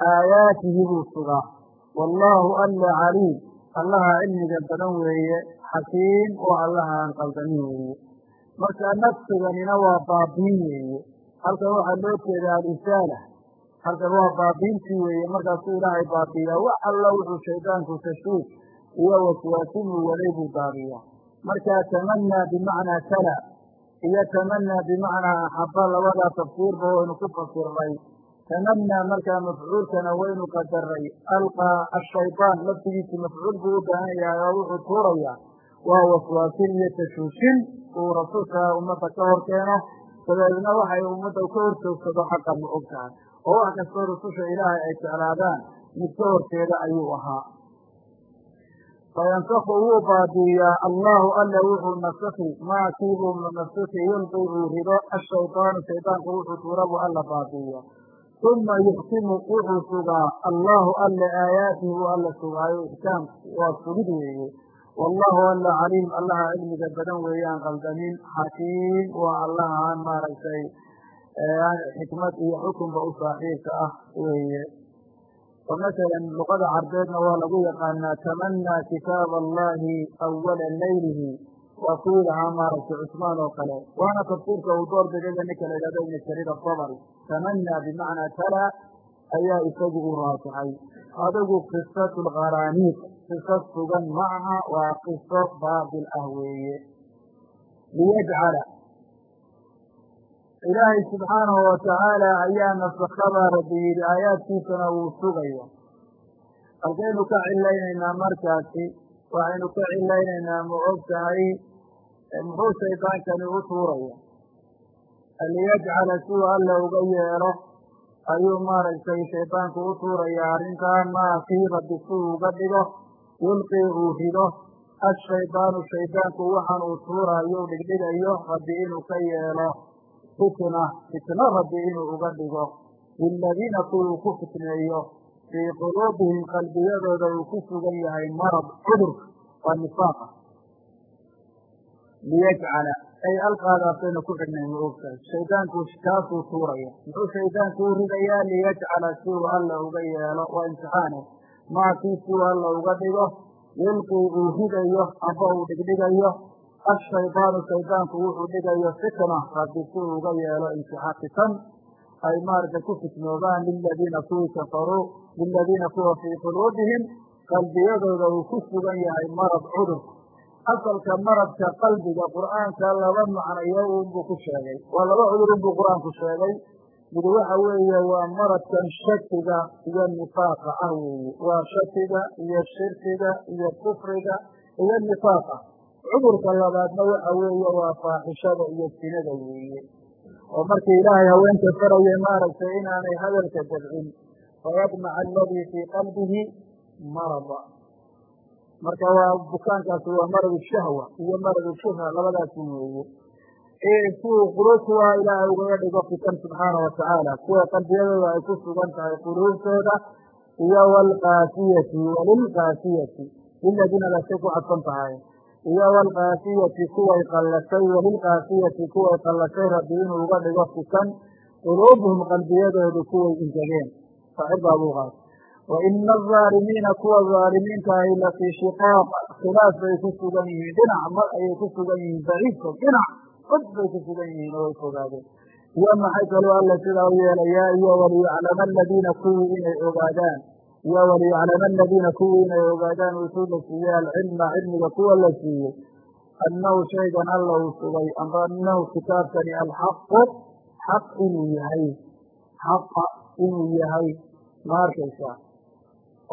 Speaker 1: aayaatihi buu sugaa wallaahu alla caliim allaha cilmiga badan weeye xakiim oo allaha aan qaldamin weeye marka nafsiganina waa baabiin weeye halkan waxaa loo jeeda alisaala halkan waa baabiintii weeye markaasuu ilaahay baabiiyaa wax alla wuxuu shaydaanku tashwiish iyo waswaasinuu waday buu baabiyaa markaa tamanaa bimacnaa tala iyo tamanaa bimacnaa axaba labadaa tafsiirba waynu ku fasirnay. Tamanaa markaa mafcuulkana waynu qadaray. Alqaa ashaydaan laftigiisi mafcuul buu u baahan yahay oo wuxuu tuurayaa waa waswaasin iyo tashuushin uu rasuulka ummadda ka hor keeno. Dabeedna waxay ummadda ka hor joogsado xaqa ma og oo wax kastoo rususha ilaahay ay jeclaadaan mid ka horteeda ayuu ahaa fayansaku wuu baabiiyaa allahu alle wuxuu nasaki maa kiibuu nasaki yulqi uu rido ashaydaanu shaydaanku wuxuu tuura buu alla baabiiya uma yuxkimu wuxuu sugaa allahu alle aayaatihi buu alla sugaayo ixkaam waa sugid weeye wallahu alla caliim allaha cilmiga badan weeyaan qaldamin xakiim waa allaha aan maaragtay xikmad iyo xukunba u saaxiibka ah weeye oo masalan luqada carbeedna waa lagu yaqaanaa tamanaa kitaaba allahi awala laylihi waa kuwii lahaa maaragtay cusmaan oo kale waana tafsiirka uu door bidayba ninka la yidhahdo ibn jariir asabri tamanaa bimacnaa tala ayaa isagu u raasixay adigu qisatu lkharaaniiq qiso sugan ma aha waa qiso baatil ah weeye liyajcala ilaahay subxaanahu watacaala ayaa nasakhabaa rabbi yidhi aayaadkiisana wuu sugaya halkaynu ka cilaynaynaa markaasi waxaynu ka cilaynaynaa ma og tahay muxuu shaydaankani u tuuraya liyajcala siuu alla uga yeelo ayuu maaragtay shaydaanku u tuuraya arrintaa maa kii rabbi si uu uga dhigo yulqii uu rido ashaydaanu shaydaanku waxaan uu tuurayo u dhigdhigayo rabbi inuu ka yeelo fitna fitno rabbi inuu uga dhigo. Liladiina kuwuu ku fitneeyo fii quluubihim qalbiyadooda uu ku sugan yahay marad cudurka waa nifaaqa. Liyajcala ay alqaadaasaynu ku xidhnay ma ogtahay shaydaanku kaasuu tuuraya. Muxuu shaydaanku u ridayaa? Liyajcala si uu alla uga yeelo waa imtixaane. Maakii si uu alla uga dhigo yulqii uu ridayo amba uu dhigdhigayo ashaydaanu shaydaanku wuxuu dhigayo fitna rabbi si uu uga yeelo imtixaan fitan ay maaragtay ku fitnoobaan liladiina kuwii kafaruu liladiina kuwa fii quluubihim. Qalbiyadooda uu ku sugan yahay marad cudur. Asalka maradka qalbiga qur'aanka laba macnayo unbuu ku sheegay. Waa laba cudur unbuu qur'aanku sheegay. Mid waxa weeye waa maradkan shakiga iyo nifaaqa ah weeye. Waa shakiga iyo shirkiga iyo kufriga iyo nifaaqa cudurka labaadna waxa weeye waa faaxishada iyo sinada weeye. Oo markii ilaahay haweenta farayay maaragtay inaanay hadalka dabcin fayadmaca aladii fii qalbihi marada. Marka waa bukaankaasi waa maradu shahwa iyo maradu shubha labadaasi weeye. Siuu quluubkuwa ilaahay ugaga dhigo fitan subxaana watacaala kuwa qalbiyadooda ay ku sugan tahay quluubtooda iyo wlqaasiyati walilqaasiyati liladiina lasay ku cadsan tahay iyo wlqaasiyati kuway qallashay walilqaasiyati kuway qallashay rabbi inuu uga dhigo fitan quluubuhum qalbiyadoodu kuway ingegeen saaxir baabuuqaas wa ina alظaalimiina kuwa zaalimiinta ahi lafii shiqaaq khilaaf bay ku sugan yihiin dhinac mar ayay ku sugan yihiin baciidka dhinac fog bay ku sugan yihiin oo way fogaadeen. Iyo maxay kaloo alla sidaa u yeelayaa iyo waliyaclama aladiina kuwii inay ogaadaan iyo waliyaclama aladiina kuwii inay ogaadaan utuu la siiyey alcilma cilmiga kuwa la siiyey annahu shaygan alla uu sugay amba annahu kitaabkani alxaqu xaq inuu yahay xaqa inuu yahay ma arkaysaa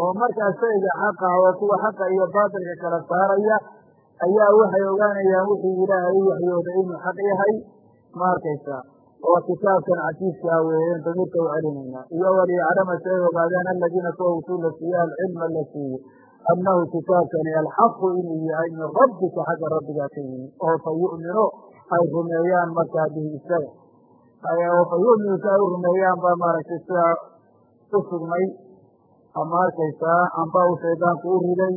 Speaker 1: oo markaa shayga xaqa oo kuwa xaqa iyo baatilka kala saaraya ayaa waxay ogaanayaan wixii ilaahay u waxyooday inuu xaq yahay ma arkaysaa oo kitaabkan casiiskaa weeyeen damirka u celinaynaa iyo waliyaclama si ay ogaadaan aladiina kuwa utuu la siiye alcilma la siiye annahu kitaabkani alxaqu inuu yahay min rabbika xagga rabbigaa ka yimi oo fa yu'minu ay rumeeyaan markaa bihi isaga. Oo fa yu'minu si ay u rumeeyaan baa maaragtay sidaa u sugnay ama arkaysaa amba uu shaydaanku u riday.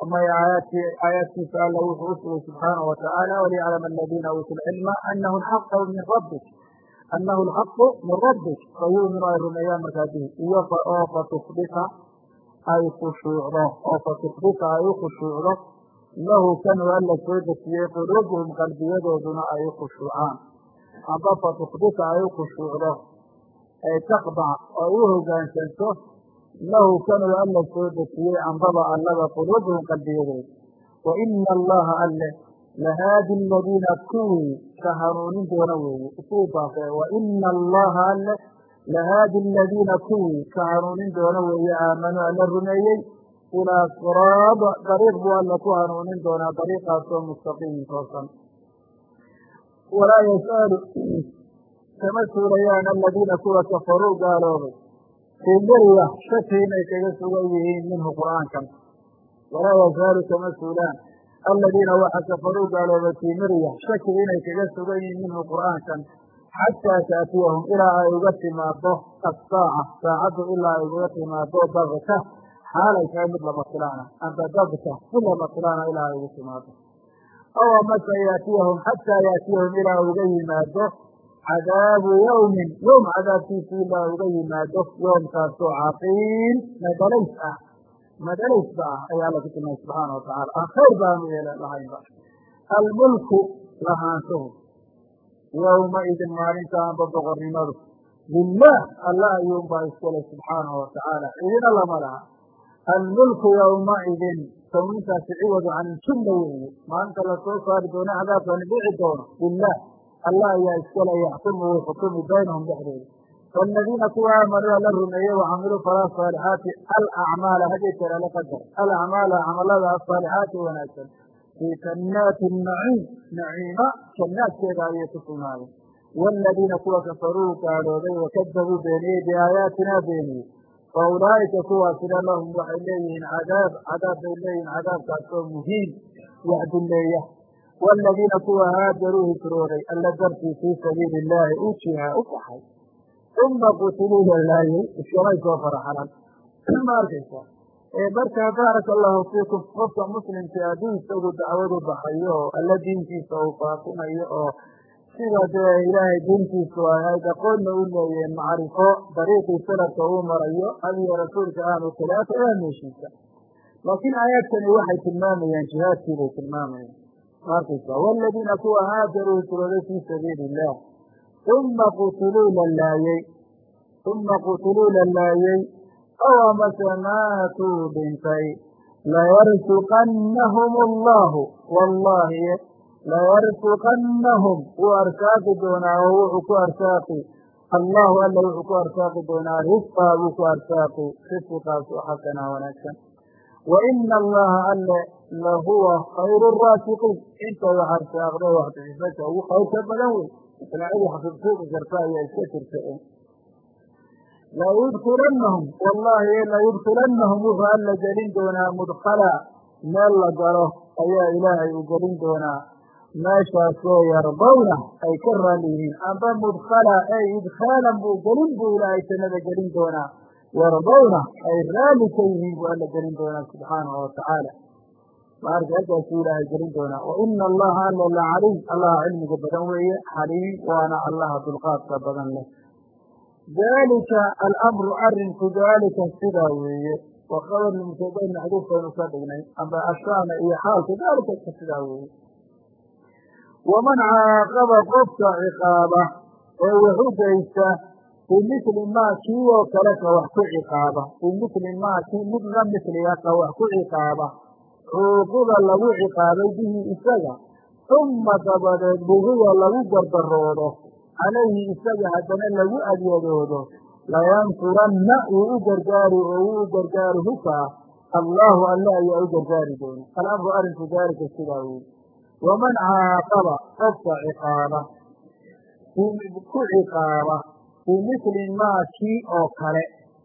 Speaker 1: Aayaadkii aayaadkiisa alla wuxuu usugay subxaanahu watacaala waliyaclama aladiina uutuu lcilma anahu alxaqu min rabbik anahu alxaqu min rabbik fa yu'minu ay rumeeyaan markaa bihi iyo oo fatusbika ay khushuucdo oo fatusbika ay u khushuucdo lahu kanuu alla soo dejiyey quluubuhum qalbiyadooduna ay u khushuucaan amba fatusbika ay u khushuucdo ay taqdac oo u hoggaansanto lahu kanuu alla soo dejiyey ambaba allaba quluubuhum qalbiyadooda wa ina allaha alle lahaadi aladiina kuwii ka hanuunin doona weeye isu idaafe wa ina allaha alle lahaadi aladiina kuwii ka hanuunin doona weeye aamanuu alla rumeeyey ilaa siraada dariiq buu alla ku hanuunin doonaa dariiqaasoo mustaqiimin toosan walaa yas'alu kama suulayaan aladiina kuwa kafaruu gaaloobay fii mirya shaki inay kaga sugan yihiin minhu qur'aankan walaa yazaalu kama suulaan aladiina waxa kafaruu gaaloobay fii mirya shaki inay kaga sugan yihiin minhu qur'aankan. Xataa taatiyahum ilaa ay uga timaado assaaca. Saacaddu ilaa ay uga timaado dabta xaalay tahay mid lama filaana. Amba dabta mid lama filaana ilaa ay ugu timaado aw amase yaatiyahum xataa yaatiyahum ilaa uga yimaado cadaabu yawmin. Yowm cadaabkiisu ilaa uga yimaado yoomkaasoo caqiim madalays ah madalaysba ah ayaa alla ku tilmaay subxaana wa tacaala. Aan khayr baanu lahaynba almulku lahaanshahu yowma idin maalinta amba boqornimadu lilah alla ayuunbaa iskale subxaanahu wa tacaala. Idina lama laha. Almulku yowmaidin sawintaasi ciwadu can iljumla weeye. Maalinta la soo saari doono cadaabkani dhici doono. Lilah alla ayaa iskale yaxkumu wuu xukumi baynahum dhexdooda waaladiina kuwa aamanuu alla rumeeyey wacamiluu falaa saalixaati alacmaala haddii jeer ala qadar alacmaala camalada asaalixaati wanaagsan fii jannaati naciim naciima jannaadkeeda ayay ku sugnaadeen waaladiina kuwa kafaruu gaadhoobay wakadabuu beeniyey biaayaatinaa beeniyey fa ulaa'ika kuwaasina lahum waxay leeyihiin cadaab cadaab bay leeyihiin cadaabkaasoo muhiim waxduleeya waaladiina kuwa haajaruu hijrooday alla dartii fii sabiili illaahi u jihaa u baxay uma qutiluu la laayey iskalay soo faraxalan ma arkaysa markaa baaraka allahu fiikum. Qofka muslimka hadduu isagu dacwadu baxayo oo alla diintiisa uu faafinayo oo sida dee ilaahay diintiisu ahayd aqoonna u leeyeen macrifo dariiqii salafka uu marayo adiyo rasuulka aanu khilaafa waa meeshiisa laakiin aayaadkani waxay tilmaamayaan jihaadkii bay tilmaamayaan. Ma arkaysa waaladiina kuwa haajaruu hijrooday fii sabiili illah uma qutiluu la laayey uma qutiluu la laayey aw amase maatuu dhintay layarsuqannahum allahu wallahi layarsuqannahum wuu arsaaqi doonaa oo wuxuu ku arsaaqi allahu alla wuxuu ku arsaaqi doonaa risqaa buu ku arsaaqi risqigaas oo xasana wanaagsan wa ina allaha alle lahuwa khayru raasiqiin inta wax arsaaqda wax bixisaka ugu khayrka badan wey islaacidi xaqiiqsuuqi karta ayaa iska jirta layudkilannahum wallahi layudkilannahum wuxuu alla gelin doonaa mudkala meel la galo ayaa ilaahay u gelin doonaa. Meeshaasoo yardawna ay ka raali yihiin. Amba mudkala ey idkhaalan buu gelin buu ilaahay jannada gelin doonaa. Yardawna ay raali ka yihiin buu alla gelin doonaa subxaanahu watacaala maarka halkaasuu ilaahay gelin doonaa wa ina allaha alla la caliim allaha cilmiga badan weeye xaliim waana allaha dulqaadka badan leh. Dalika alamru arinku daalika sidaa weeye. Wa khabar mubtadain maxduufkaynu ka dhignay. Amba ashaana iyo xaalka daalika sidaa weeye. Waman caaqaba qofka ciqaaba ee waxu geysta bimithli maa kii oo kale ka wax ku ciqaaba. Bimithli maa kii mid la misliga ka wax ku ciqaaba cuuquba lagu ciqaabay bihi isaga uma dabadeed bugiya lagu gardaroodo calayhi isaga haddana lagu adyadoodo layansuranna wuu u gargaari oo wuu u gargaari hukaa allaahu alle ayaa u gargaari doona. Alamru arinku daalika sidaa wey waman caaqaba qofka ciqaaba ku ciqaaba bimithli maa kii oo kale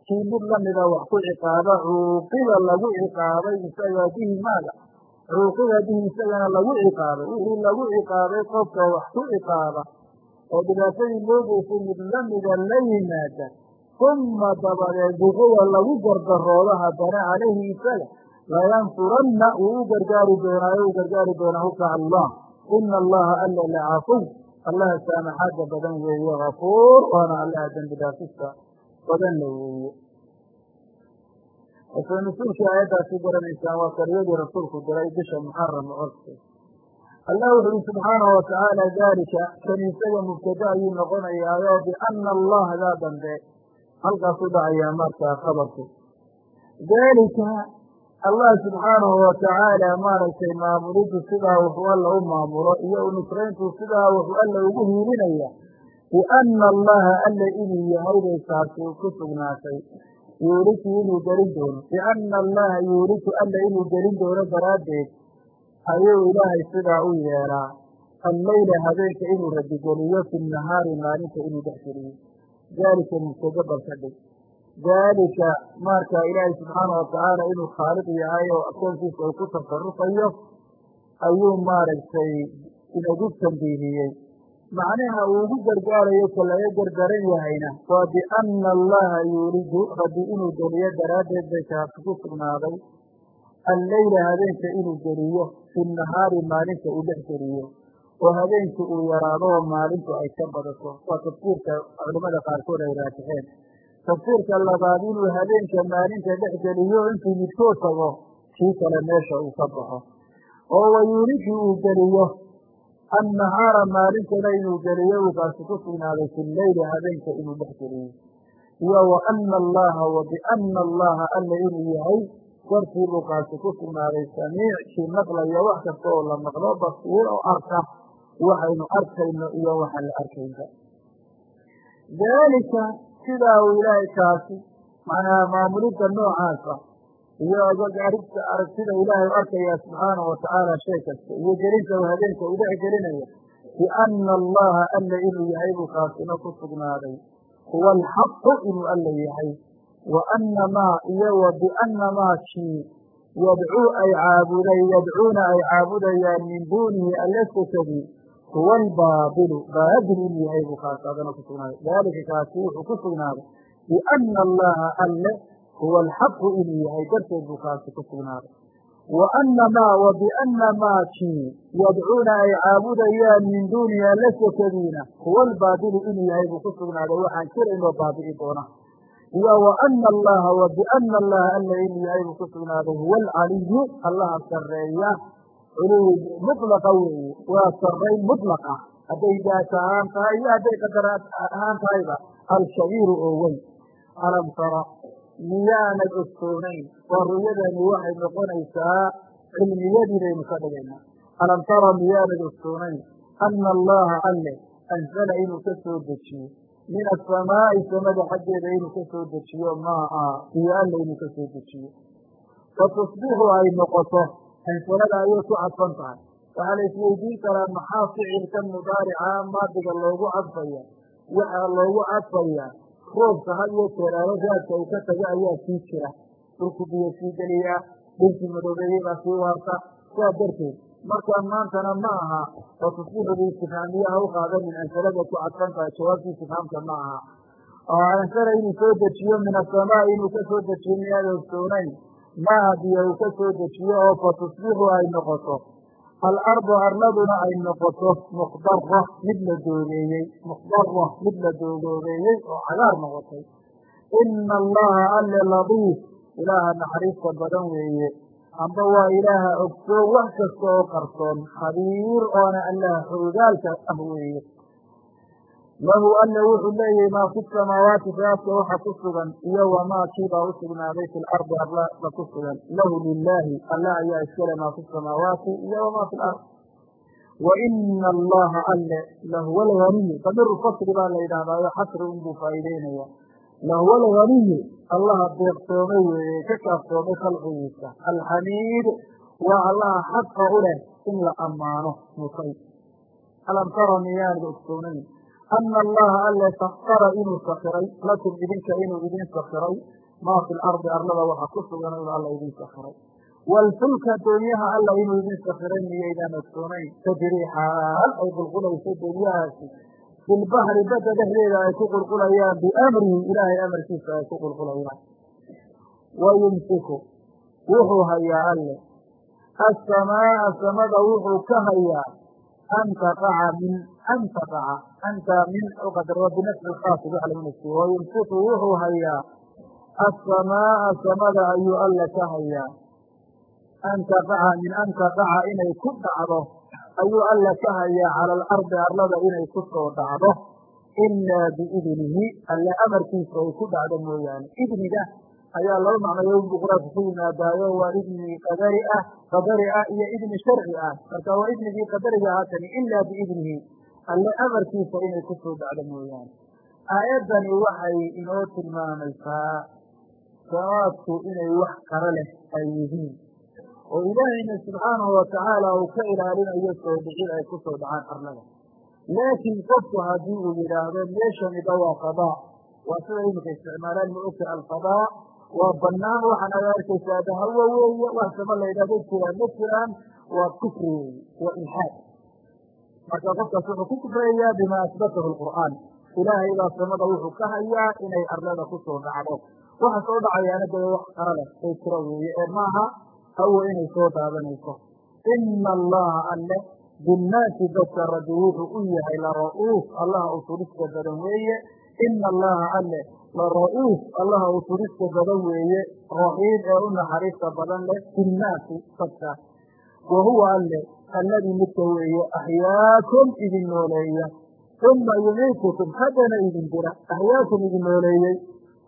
Speaker 1: kii mid lamida wax ku ciqaaba cuuqiba lagu ciqaabay isaga bihi maaga cuuqiba bihi isagana lagu ciqaabay wixii lagu ciqaabay qofka wax ku ciqaaba. Oo dhibaatadii loo geysay mid lamida la yimaada uma dabadeed buqiya lagu gardaroodo haddana calayhi isaga layansuranna wuu u gargaari doonaa u gargaari doonaa huka allah ina allaha alla lacafuw allaha saamaxaada badan weeye gafuur waana allaha dembi dhaafista badan la weeye waxay nusuulkii aayaddaasi garanaysaan waa kariyadii rasuulku diray bisha muxaram orkeed allah wuxu uhi subxaanahu watacaala daalika kan isaga mubtada ayuu noqonayaayo biana allah daa dambe halkaasuu dhacayaa markaa khabarku daalika allah subxaanahu watacaala maaragtay maamulidu sidaa wuxuu alla u maamulo iyo nusrayntu sidaa wuxuu alla ugu hiilinaya biana allaha alla inuu yahay bay taasi ku sugnaatay yuuliku inuu gelin doono biana allaha yuuliku alla inuu gelin doono daraaddeed ayuu ilaahay sidaa u yeelaa alleyla habeenka inuu radigeliyo fi nahaari maalinta inuu dhex geliyo daalika ka dhig daalika marka ilaahay subxaanau watacaala inuu khaaliq yahay oo akoonkiisa uu ku tasarufayo ayuu maaragtay inagu tambiihiyey macnaha uu ugu gargaarayo ka laga gargaran yahayna waa biana allaha yuulidu rabbi inuu geliyo daraaddeed bay taasi ku sugnaaday. Alleyla habeenka inuu geliyo fi nahaari maalinta uu dhex geliyo oo habeenka uu yaraado oo maalintu ay ka badato. Waa tafsiirka culimmada qaarkood ay raajixeen. Tafsiirka labaad inuu habeenka maalinta dhex geliyo intuu midkood tago kii kale meesha uu ka baxo. Oo wayuuliju uu geliyo annahaara maalintana inuu geliyo uu kaasi ku sugnaaday fi leyli habeenka inuu dhex geliyo iyo wa ana allaha wa biana allaha alla inuu yahay dartii buu kaasi ku sugnaaday samiic kii maqlaya wax kasta oo la maqlo basiir oo arka waxaynu arkayno iyo waxaan la arkaynba daalika sidaa uu ilaahay kaasi macnaha maamulidda noocaasa iyo arigta aragtida ilaahay arkaya subxaanahu watacaala shay kasta iyo gelinta habeenka u dhex gelinaya biana allaha alla inuu yahay buu kaasina ku sugnaaday. Huwa alxaqu inuu alla yahay. Wa ana maa iyo wa biana maa kii yadcuu ay caabuday yadcuuna ay caabudayaan min duunihi alla sokadii huwa albaabilu baabil inuu yahay buu kaas adana ku sugnaaday. Daalika kaasi wuxuu ku sugnaaday biana allaha alle huwa alxaqu inuu yahay darteed buu kaasi ku sugnaaday wa ana maa wa yadcuuna ay caabudayaan min duunihi alla sokadiina huwa albaabilu inuu yahay buu ku sugnaaday waxaan jiraynoo baabi'i doona iyo wa ana allaha wa biana allaha alla inuu yahay buu ku sugnaaday huwa alcaliyu allaha sarreeya culuwi mutlaqa weeye waa sarrayn mutlaqa hadday daat ahaan tahay iyo hadday qadar ahaan tahayba alshabiiru oo weyn alam tara miyaanad ogsoonayn waa ru'yadani waxay noqonaysaa cilmiyadii baynu ka dhigaynaa. Alam tara miyaanad ogsoonayn ana allaha alle anzala inuu ka soo dejiyo. Min asamaa'i samada xaggeeda inuu ka soo dejiyo maa iyo alla inuu ka soo dejiyo. Fatusbixu ay noqoto hansalada ayay ku cadfan tahay. Waxaa la isweydiin karaa maxaa ficilkan mudaarica maadiga loogu cadfaya waxaa loogu cadfayaa roobka had iyo jeer aaloraadka uu ka tago ayaa sii jira. Dhulku biyo sii geliyaa dhulkii madoobeeyaybaa sii waarta. Saa darteed markaa maantana ma aha oo tasbiixuda istifhaamiyaha u qaadanin ansalada ku cadfan tahay jawaabtii istifhaamka ma aha. Oo ansala inuu soo dejiyo min asamaa inuu ka soo dejiyo miyaad ogsoonayn maaha biyo uu ka soo dejiyo oo fa tusbixu ay noqoto alardu arladuna ay noqoto mukdara mid la doogeeyey mukdara mid la doogoobeeyey oo cagaar noqotay. Ina allaha alle ladiif ilaaha naxariista badan weeye. Amba waa ilaaha ogsoon wax kasta oo qarsoon khabiir oona allaha xoogaalka ah weeye lahu alle wuxuu leeyahay maa fi samaawaati saaska waxa ku sugan iyo wamaa kiibaa u sugnaaday fi lardi arlada ku sugan. Lahu lilaahi alle ayaa iskale maa fi samaawaati iyo wamaa fi lard wa ina allaha alle lahuwa alganiyu damiru fasri baa la yidhahdaayo xasri unbuu faa'iideynaya lahuwa alganiyu allaha deeqsoomay weeye ka kaafsoomay khalqigiisa. Alxamiid waa allaha xaqa u leh in la ammaano mutay. Alam tara miyaanad ogsoonayn ana allaha alle sakara inuu sakiray lakum idinka inuu idin sakiray maa fi lardi arlada waxa ku sugan inuu alla idin sakiray waalfulka doonyaha alla inuu idin sakiray miyaydaan ogsoonayn tajrii xaal ay qulqulayso doonyahaasi filbahri badda dhexdeeda ay ku qulqulayaan biamrihi ilaahay amarkiisa ay ku qulqulayaan wayumsiku wuxuu hayaa alle asamaaa samada wuxuu ka hayaa an taqaca min an taqaca anta min qadar waa binafci lkhaasi wax lagu nafsiye wayumsiku wuxuu hayaa asamaaa samada ayuu alle ka hayaa an taqaca min an taqaca inay ku dhacdo ayuu alla ka hayaa cala alardi arlada inay ku dhacdo ilaa biidnihi alle amarkiisa ay ku dhacdo mooyaane idniga ayaa laba macnayo bu qur'aanku ku yimaadaayo waa idni qadari ah qadari ah iyo idni sharci ah. Marka waa idnigii qadariga ahaatani ilaa biidnihi. Alle amarkiisa inay ku soo dhacdo mooyaane. Aayaddani waxay inoo tilmaamaysaa samaadku inay wax karo leh ay yihiin. Oo ilaahayna subxaanahu watacaala uu ka ilaalinayo soo dhicin ay ku soo dhacaan arlada. Laakiin qofku haddii uu yidhaahdo meeshaniba waa fadaa waa sida iminka isticmaalaan ma ogta alfadaa waa banaan waxaan aga arkaysaa dahawo weeye wax sama la yidhahdo jiraan ma jiraan. Waa kufri weeye waa ilxaad marka qofkaas wuxuu ku kufrayaa bima asbatahu lqur'aan ilaahay baa samada wuxuu ka hayaa inay arlada ku soo dhacdo. Waxa soo dhacayaana dee wax kara leh ay jira weeye ee maaha hawo inay soo daadanayso ina allaha alle binnaasi dadka rabbi wuxuu u yahay lara'uuf allaha u turista badan weeye. Ina allaha alle lara'uuf allaha u turista badan weeye raxiim ee u naxariista badan leh binnaasi dadka wa huwa alle alladii midka weeye axyaakum idin nooleeya. Uma yumiitukum haddana idin dira axyaakum idin nooleeyey.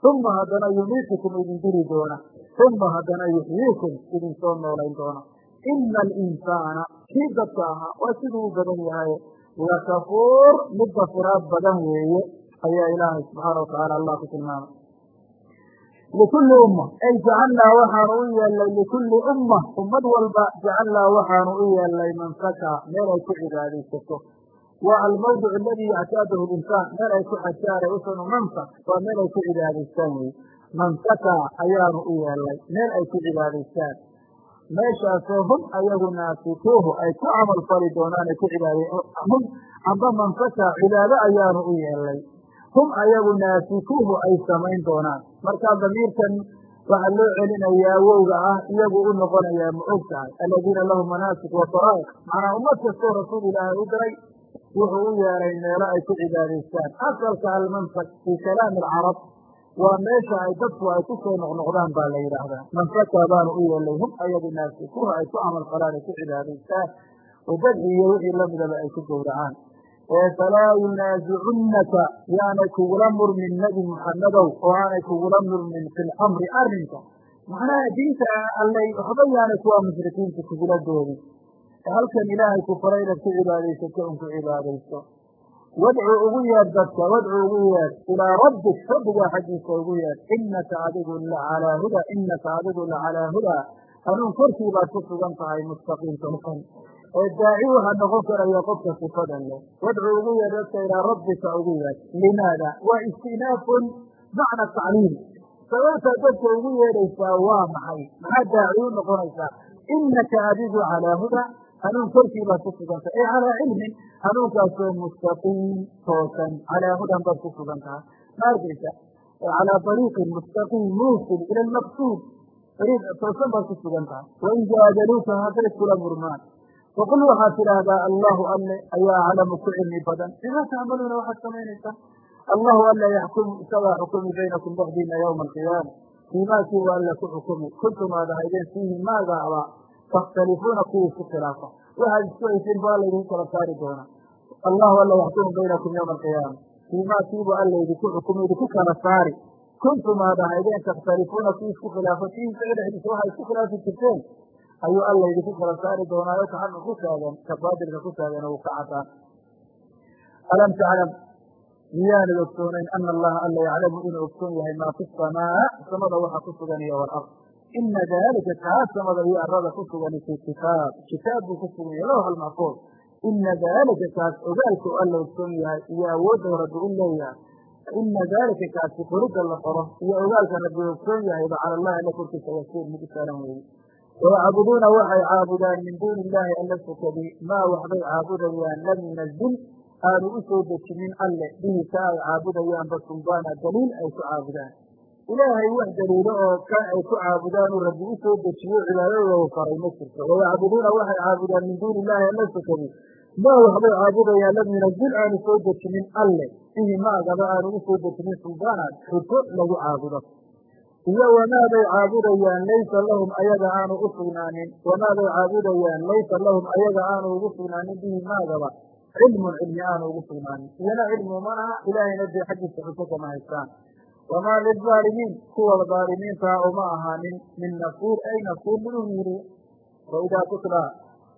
Speaker 1: Uma haddana yumiitukum idin diri doona. Uma haddana yuxyiikum idin soo noolayn doona. Ina alinsaana kii dadka ahaa waa siduu u badan yahay. Lakafuur mid dafiraad badan weeye ayaa ilaahay subxaana watacaala allah ku tilmaamay. Likulli umma ay jacalnaa waxaanu u yeelnay likulli umma ummad walba jacalnaa waxaanu u yeelnay mansaka meel ay ku cibaadaysato. Waa almawdic aladii yactaadahu linsaan meel ay ku xajaaray usanu mansak waa meel ay ku cibaadaystaan weye mansaka ayaanu u yeelnay meel ay ku cibaadaystaan. Meeshaasoo hum ayagu naasikuuhu ay ku camal fali doonaan ay ku cibaad hum amba mansaka cibaado ayaanu u yeelnay hum ayagu naasikuuhu ay samayn doonaan. Markaa damiirkan waxaa loo celinayaa wowga ah iyagu u noqonayaa ma og tahay aladiina lahum manaasik wa daraa'iq macnaa ummad kastoo rasuul ilaahay u diray wuxuu u yeelay meelo ay ku cibaadaystaan. Asalka almansak fii kalaami alcarab waa meesha ay dadku ay ku soo noqnoqdaan baa la yidhaahdaa. Mansaka baanu u yeelay hum ayagu naasikuuhu ay ku camal falaan ay ku cibaadaystaan. Oo dadci iyo wixii lamidaba ay ku gowracaan ee falaa yunaasicunnaka yaanay kugula murmin nebi muxammedow oo aanay kugula murmin fi arrinka. Macnaha diinta allay waxba yaanay kuwa mushrikiinta kugula doodin. Halkan ilaahay ku faray inaad ku cibaadaysato un ku cibaadayso. Wadcu ugu yeedh dadka wadcu ugu yeedh. Ilaa rabbik rabbigaa xaggiisa ugu yeedh. Inaka adigu lacalaa huda inaka adigu lacalaa hudaa. Hanuun korkii baad ku sugan tahay mustaqiim toosan ee daaci waxaa noqon karaya qofka sifadan leh wadcu ugu yeedh dadka ilaa rabbika ugu yeedh. Limaada? Waa istinaafun macna tacliim sababtaa dadka ugu yeedhaysaa waa maxay? Maxaa daaci u noqonaysaa inaka adigu calaa huda. Hanuun korkii baad ku sugantah ee calaa cilmin hanuunkaasoo mustaqiim toosan. Calaa hudan baad ku sugan tahay calaa ariiqin mustaqiim muusil ila almaqsuud ariiq toosan baad ku sugan tahay wain jaadaluuka hadday kula murmaan faqul waxaad tidhaahdaa allahu alle ayaa aclamu ku cilmi badan bimaa tacmaluuna waxaad samaynaysaa allahu alle yaxkumu isagaa xukumi baynakum dhexdiina yowma alqiyaama fiimaakii waa alle ku xukumi kuntum aad ahaydeen fiihi maagaaba takhtalifuuna kuwii isku khilaafa waxaad isku haysiin baa laydinku kala saari doona allahu alla yaxkumu baynakum yowma alqiyaama fiimakiibu alla idinku xukumo idinku kala saari kuntum aad ahaydeen takhtalifuuna kuwii isku khilaafa fiihi isaga dhexdiisa waxaad isku khilaafi jirteen ayuu alla idinku kala saari doonaayo ka xaqa ku taagan ka baadilka ku taagan uu ka cadaa alam taclam miyaanad ogsoonayn ana allaha alla yaclamu inuu ogsoon yahay maa fi samaa samada waxa ku sugan iyo walard ina dalika kaa samada iyo arada ku sugani fii kitaab. Kitaab buu ku sugan yahay lawha almaxfuud ina dalika kaas ogaalka alla ogsoon yahay iyo awoodda rabbi u leeyahay. Ina dalika kaasi qorida la qoro iyo ogaalka rabbi ogsoon yahayba cala allahi alla korkiisa yasiir mid u saaran weeye wayacbuduuna waxay caabudaan min duuni illaahi alla sokadi maa waxbay caabudayaan lam yunazil aanu u soo dejinin alle bihi ay caabudayaanba sulbaana daliil ay ku caabudaan ilaahay wax daliilo oo ka ay ku caabudaan uu rabbi u soo dejiyo cibaadadooda faray ma jirto wayacbuduuna waxay caabudaan min duuni illaahi alla sokadi maa waxbay caabudayaan lam yunazil aanu soo dejinin alle bihi maagaba aanu u soo dejinin sulbaana xujo lagu caabudo iyo wamaaday caabudayaan laysa lahum ayaga aanu u sugnaanin. Wamaaday caabudayaan laysa lahum ayaga aanu ugu sugnaanin bihi maagaba. Cilmun cilmi aanu ugu sugnaanin. Iyana cilmi ma aha ilaahayna dee xaggiisa xuso kama haystaan. Wamaa lilظaalimiin kuwa dhaalimiintaa uma ahaanin. Min nafuur ay nafuur min uhiiriya waidaa tutlaa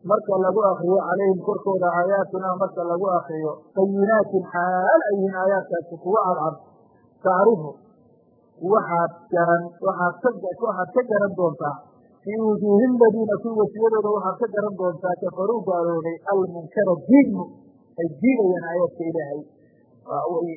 Speaker 1: marka lagu akriyo calayhim korkooda aayaatuna marka lagu akriyo bayinaatin xaal ay yihiin aayaadkaasi kuwa cadcad tacrifu waxaad garan waxaad ka garan doontaa fii wujuuhi ladiina kuwi wasiyadooda waxaad ka garan doontaa kafaruu gaaloobay almunkara diidmu ay diidayaan aayaadka ilaahay. Way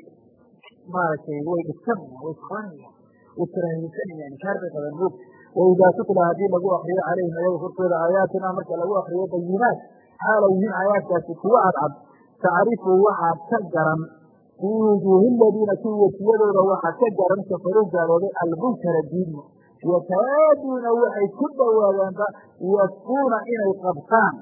Speaker 1: maaragtay way dhibsanayaan way isqaanayaan way karaahiyeysanayaan inkaar bay qaban moog waidaa tutla haddii lagu akriyo calayhim ayaga korkooda aayaatina marka lagu akriyo bayinaat xaalay yihiin aayaadkaasi kuwa cadcad tacrifu waxaad ka garan fii wujuuhi ladiina kuwi wejiyadooda waxaad ka garan kafaruu gaaloobay almunkara diidmu yakaaduuna waxay ku dhowaadaanba yasfuuna inay qabtaan.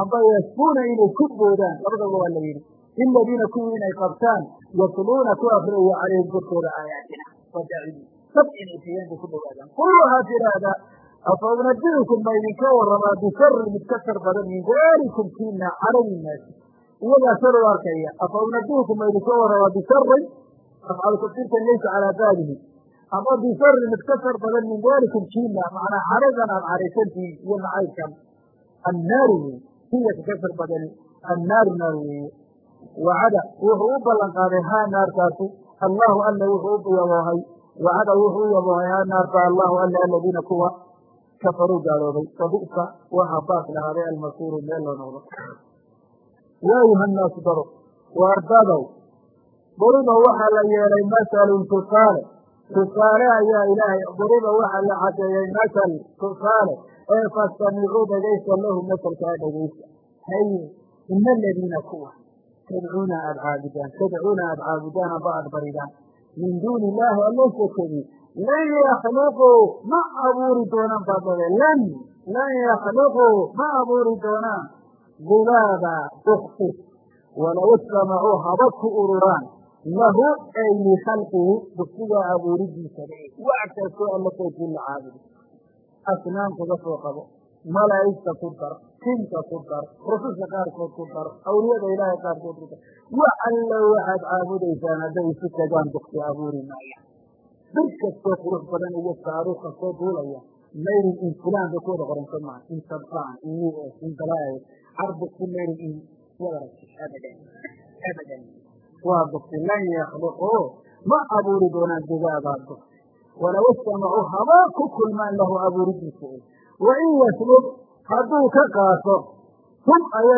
Speaker 1: Amba yasfuuna inay ku boodaan. Labadaba waa la yidhi. Iladiina kuwii inay qabtaan yatluuna ku akriyaya calayhim korkooda aayaatina. Wadaacidi sab inay bay ku dhowaadaan. Qul waxaad tidhaahdaa afa unabiukum ma mid ka shar badan min daalikum kiina calayi naasi iyagaa shar u arkaya afa unabiukum ma idinka waramaa bisharin afcalu tafsiirkan laysa calaa baalihi ama bisharin mid ka shar badan min daalikum kiina macnaa caradan aad caraysantihiin iyo nacaybkan annaaru wey hiya kaka shar badani annaaru naar weeye. Wacada wuxuu u ballan qaaday haa naartaasi allahu alla wuxuu u yaboohay. Wacada wuxuu u yaboohay haa naarta allahu alla aladiina kuwa kafaruu gaaloobay. Fabi'sa waxa baas lahaaday almasiiru meel loo noqdo yaa ayuha nnaasu daro waardadow duriba waxaa la yeelay masalun tusaale. Tusaale ayaa ilaahay duriba waxaa la cadeeyey masal tusaale. Ee fastamicuu dhegaysta lahu masalkaa dhegaysta haye ina aladiina kuwa tadcuuna aada caabudaan tadcuuna aada caabudaan amba aada baridaan. Min duuni illaahi alla sokodi lan yakhluquu ma abuuri doonaan baad lade lan lan yakhluquu ma abuuri doonaan dubaaba dukti walow istamacuu haba ku ururaan lahu ay likhalqihi dugsigaa abuuridiisaba wax kastoo alla koodkii la caabudo asnaam kaga soo qabo malaa'igta ku dar kinka ku dar rususha qaarkood ku dar awliyada ilaahay qaarkood ku dar wax alla waxaad caabudaysaan hadday isu tagaan dugsi abuuri maayaan bir kastoo qurux badan iyo saaruuq kastoo duulaya mayrin in fulaan bay ku wada qoransan maha in sabqaan in in dalaayo wadaragti abadan waa dugsi lan yakhluqu ma abuuri doonaan dugaagaa dugsi walow istamacuu haba ku kulmaan lahu abuuridiisa wain yaslub hadduu ka qaato hum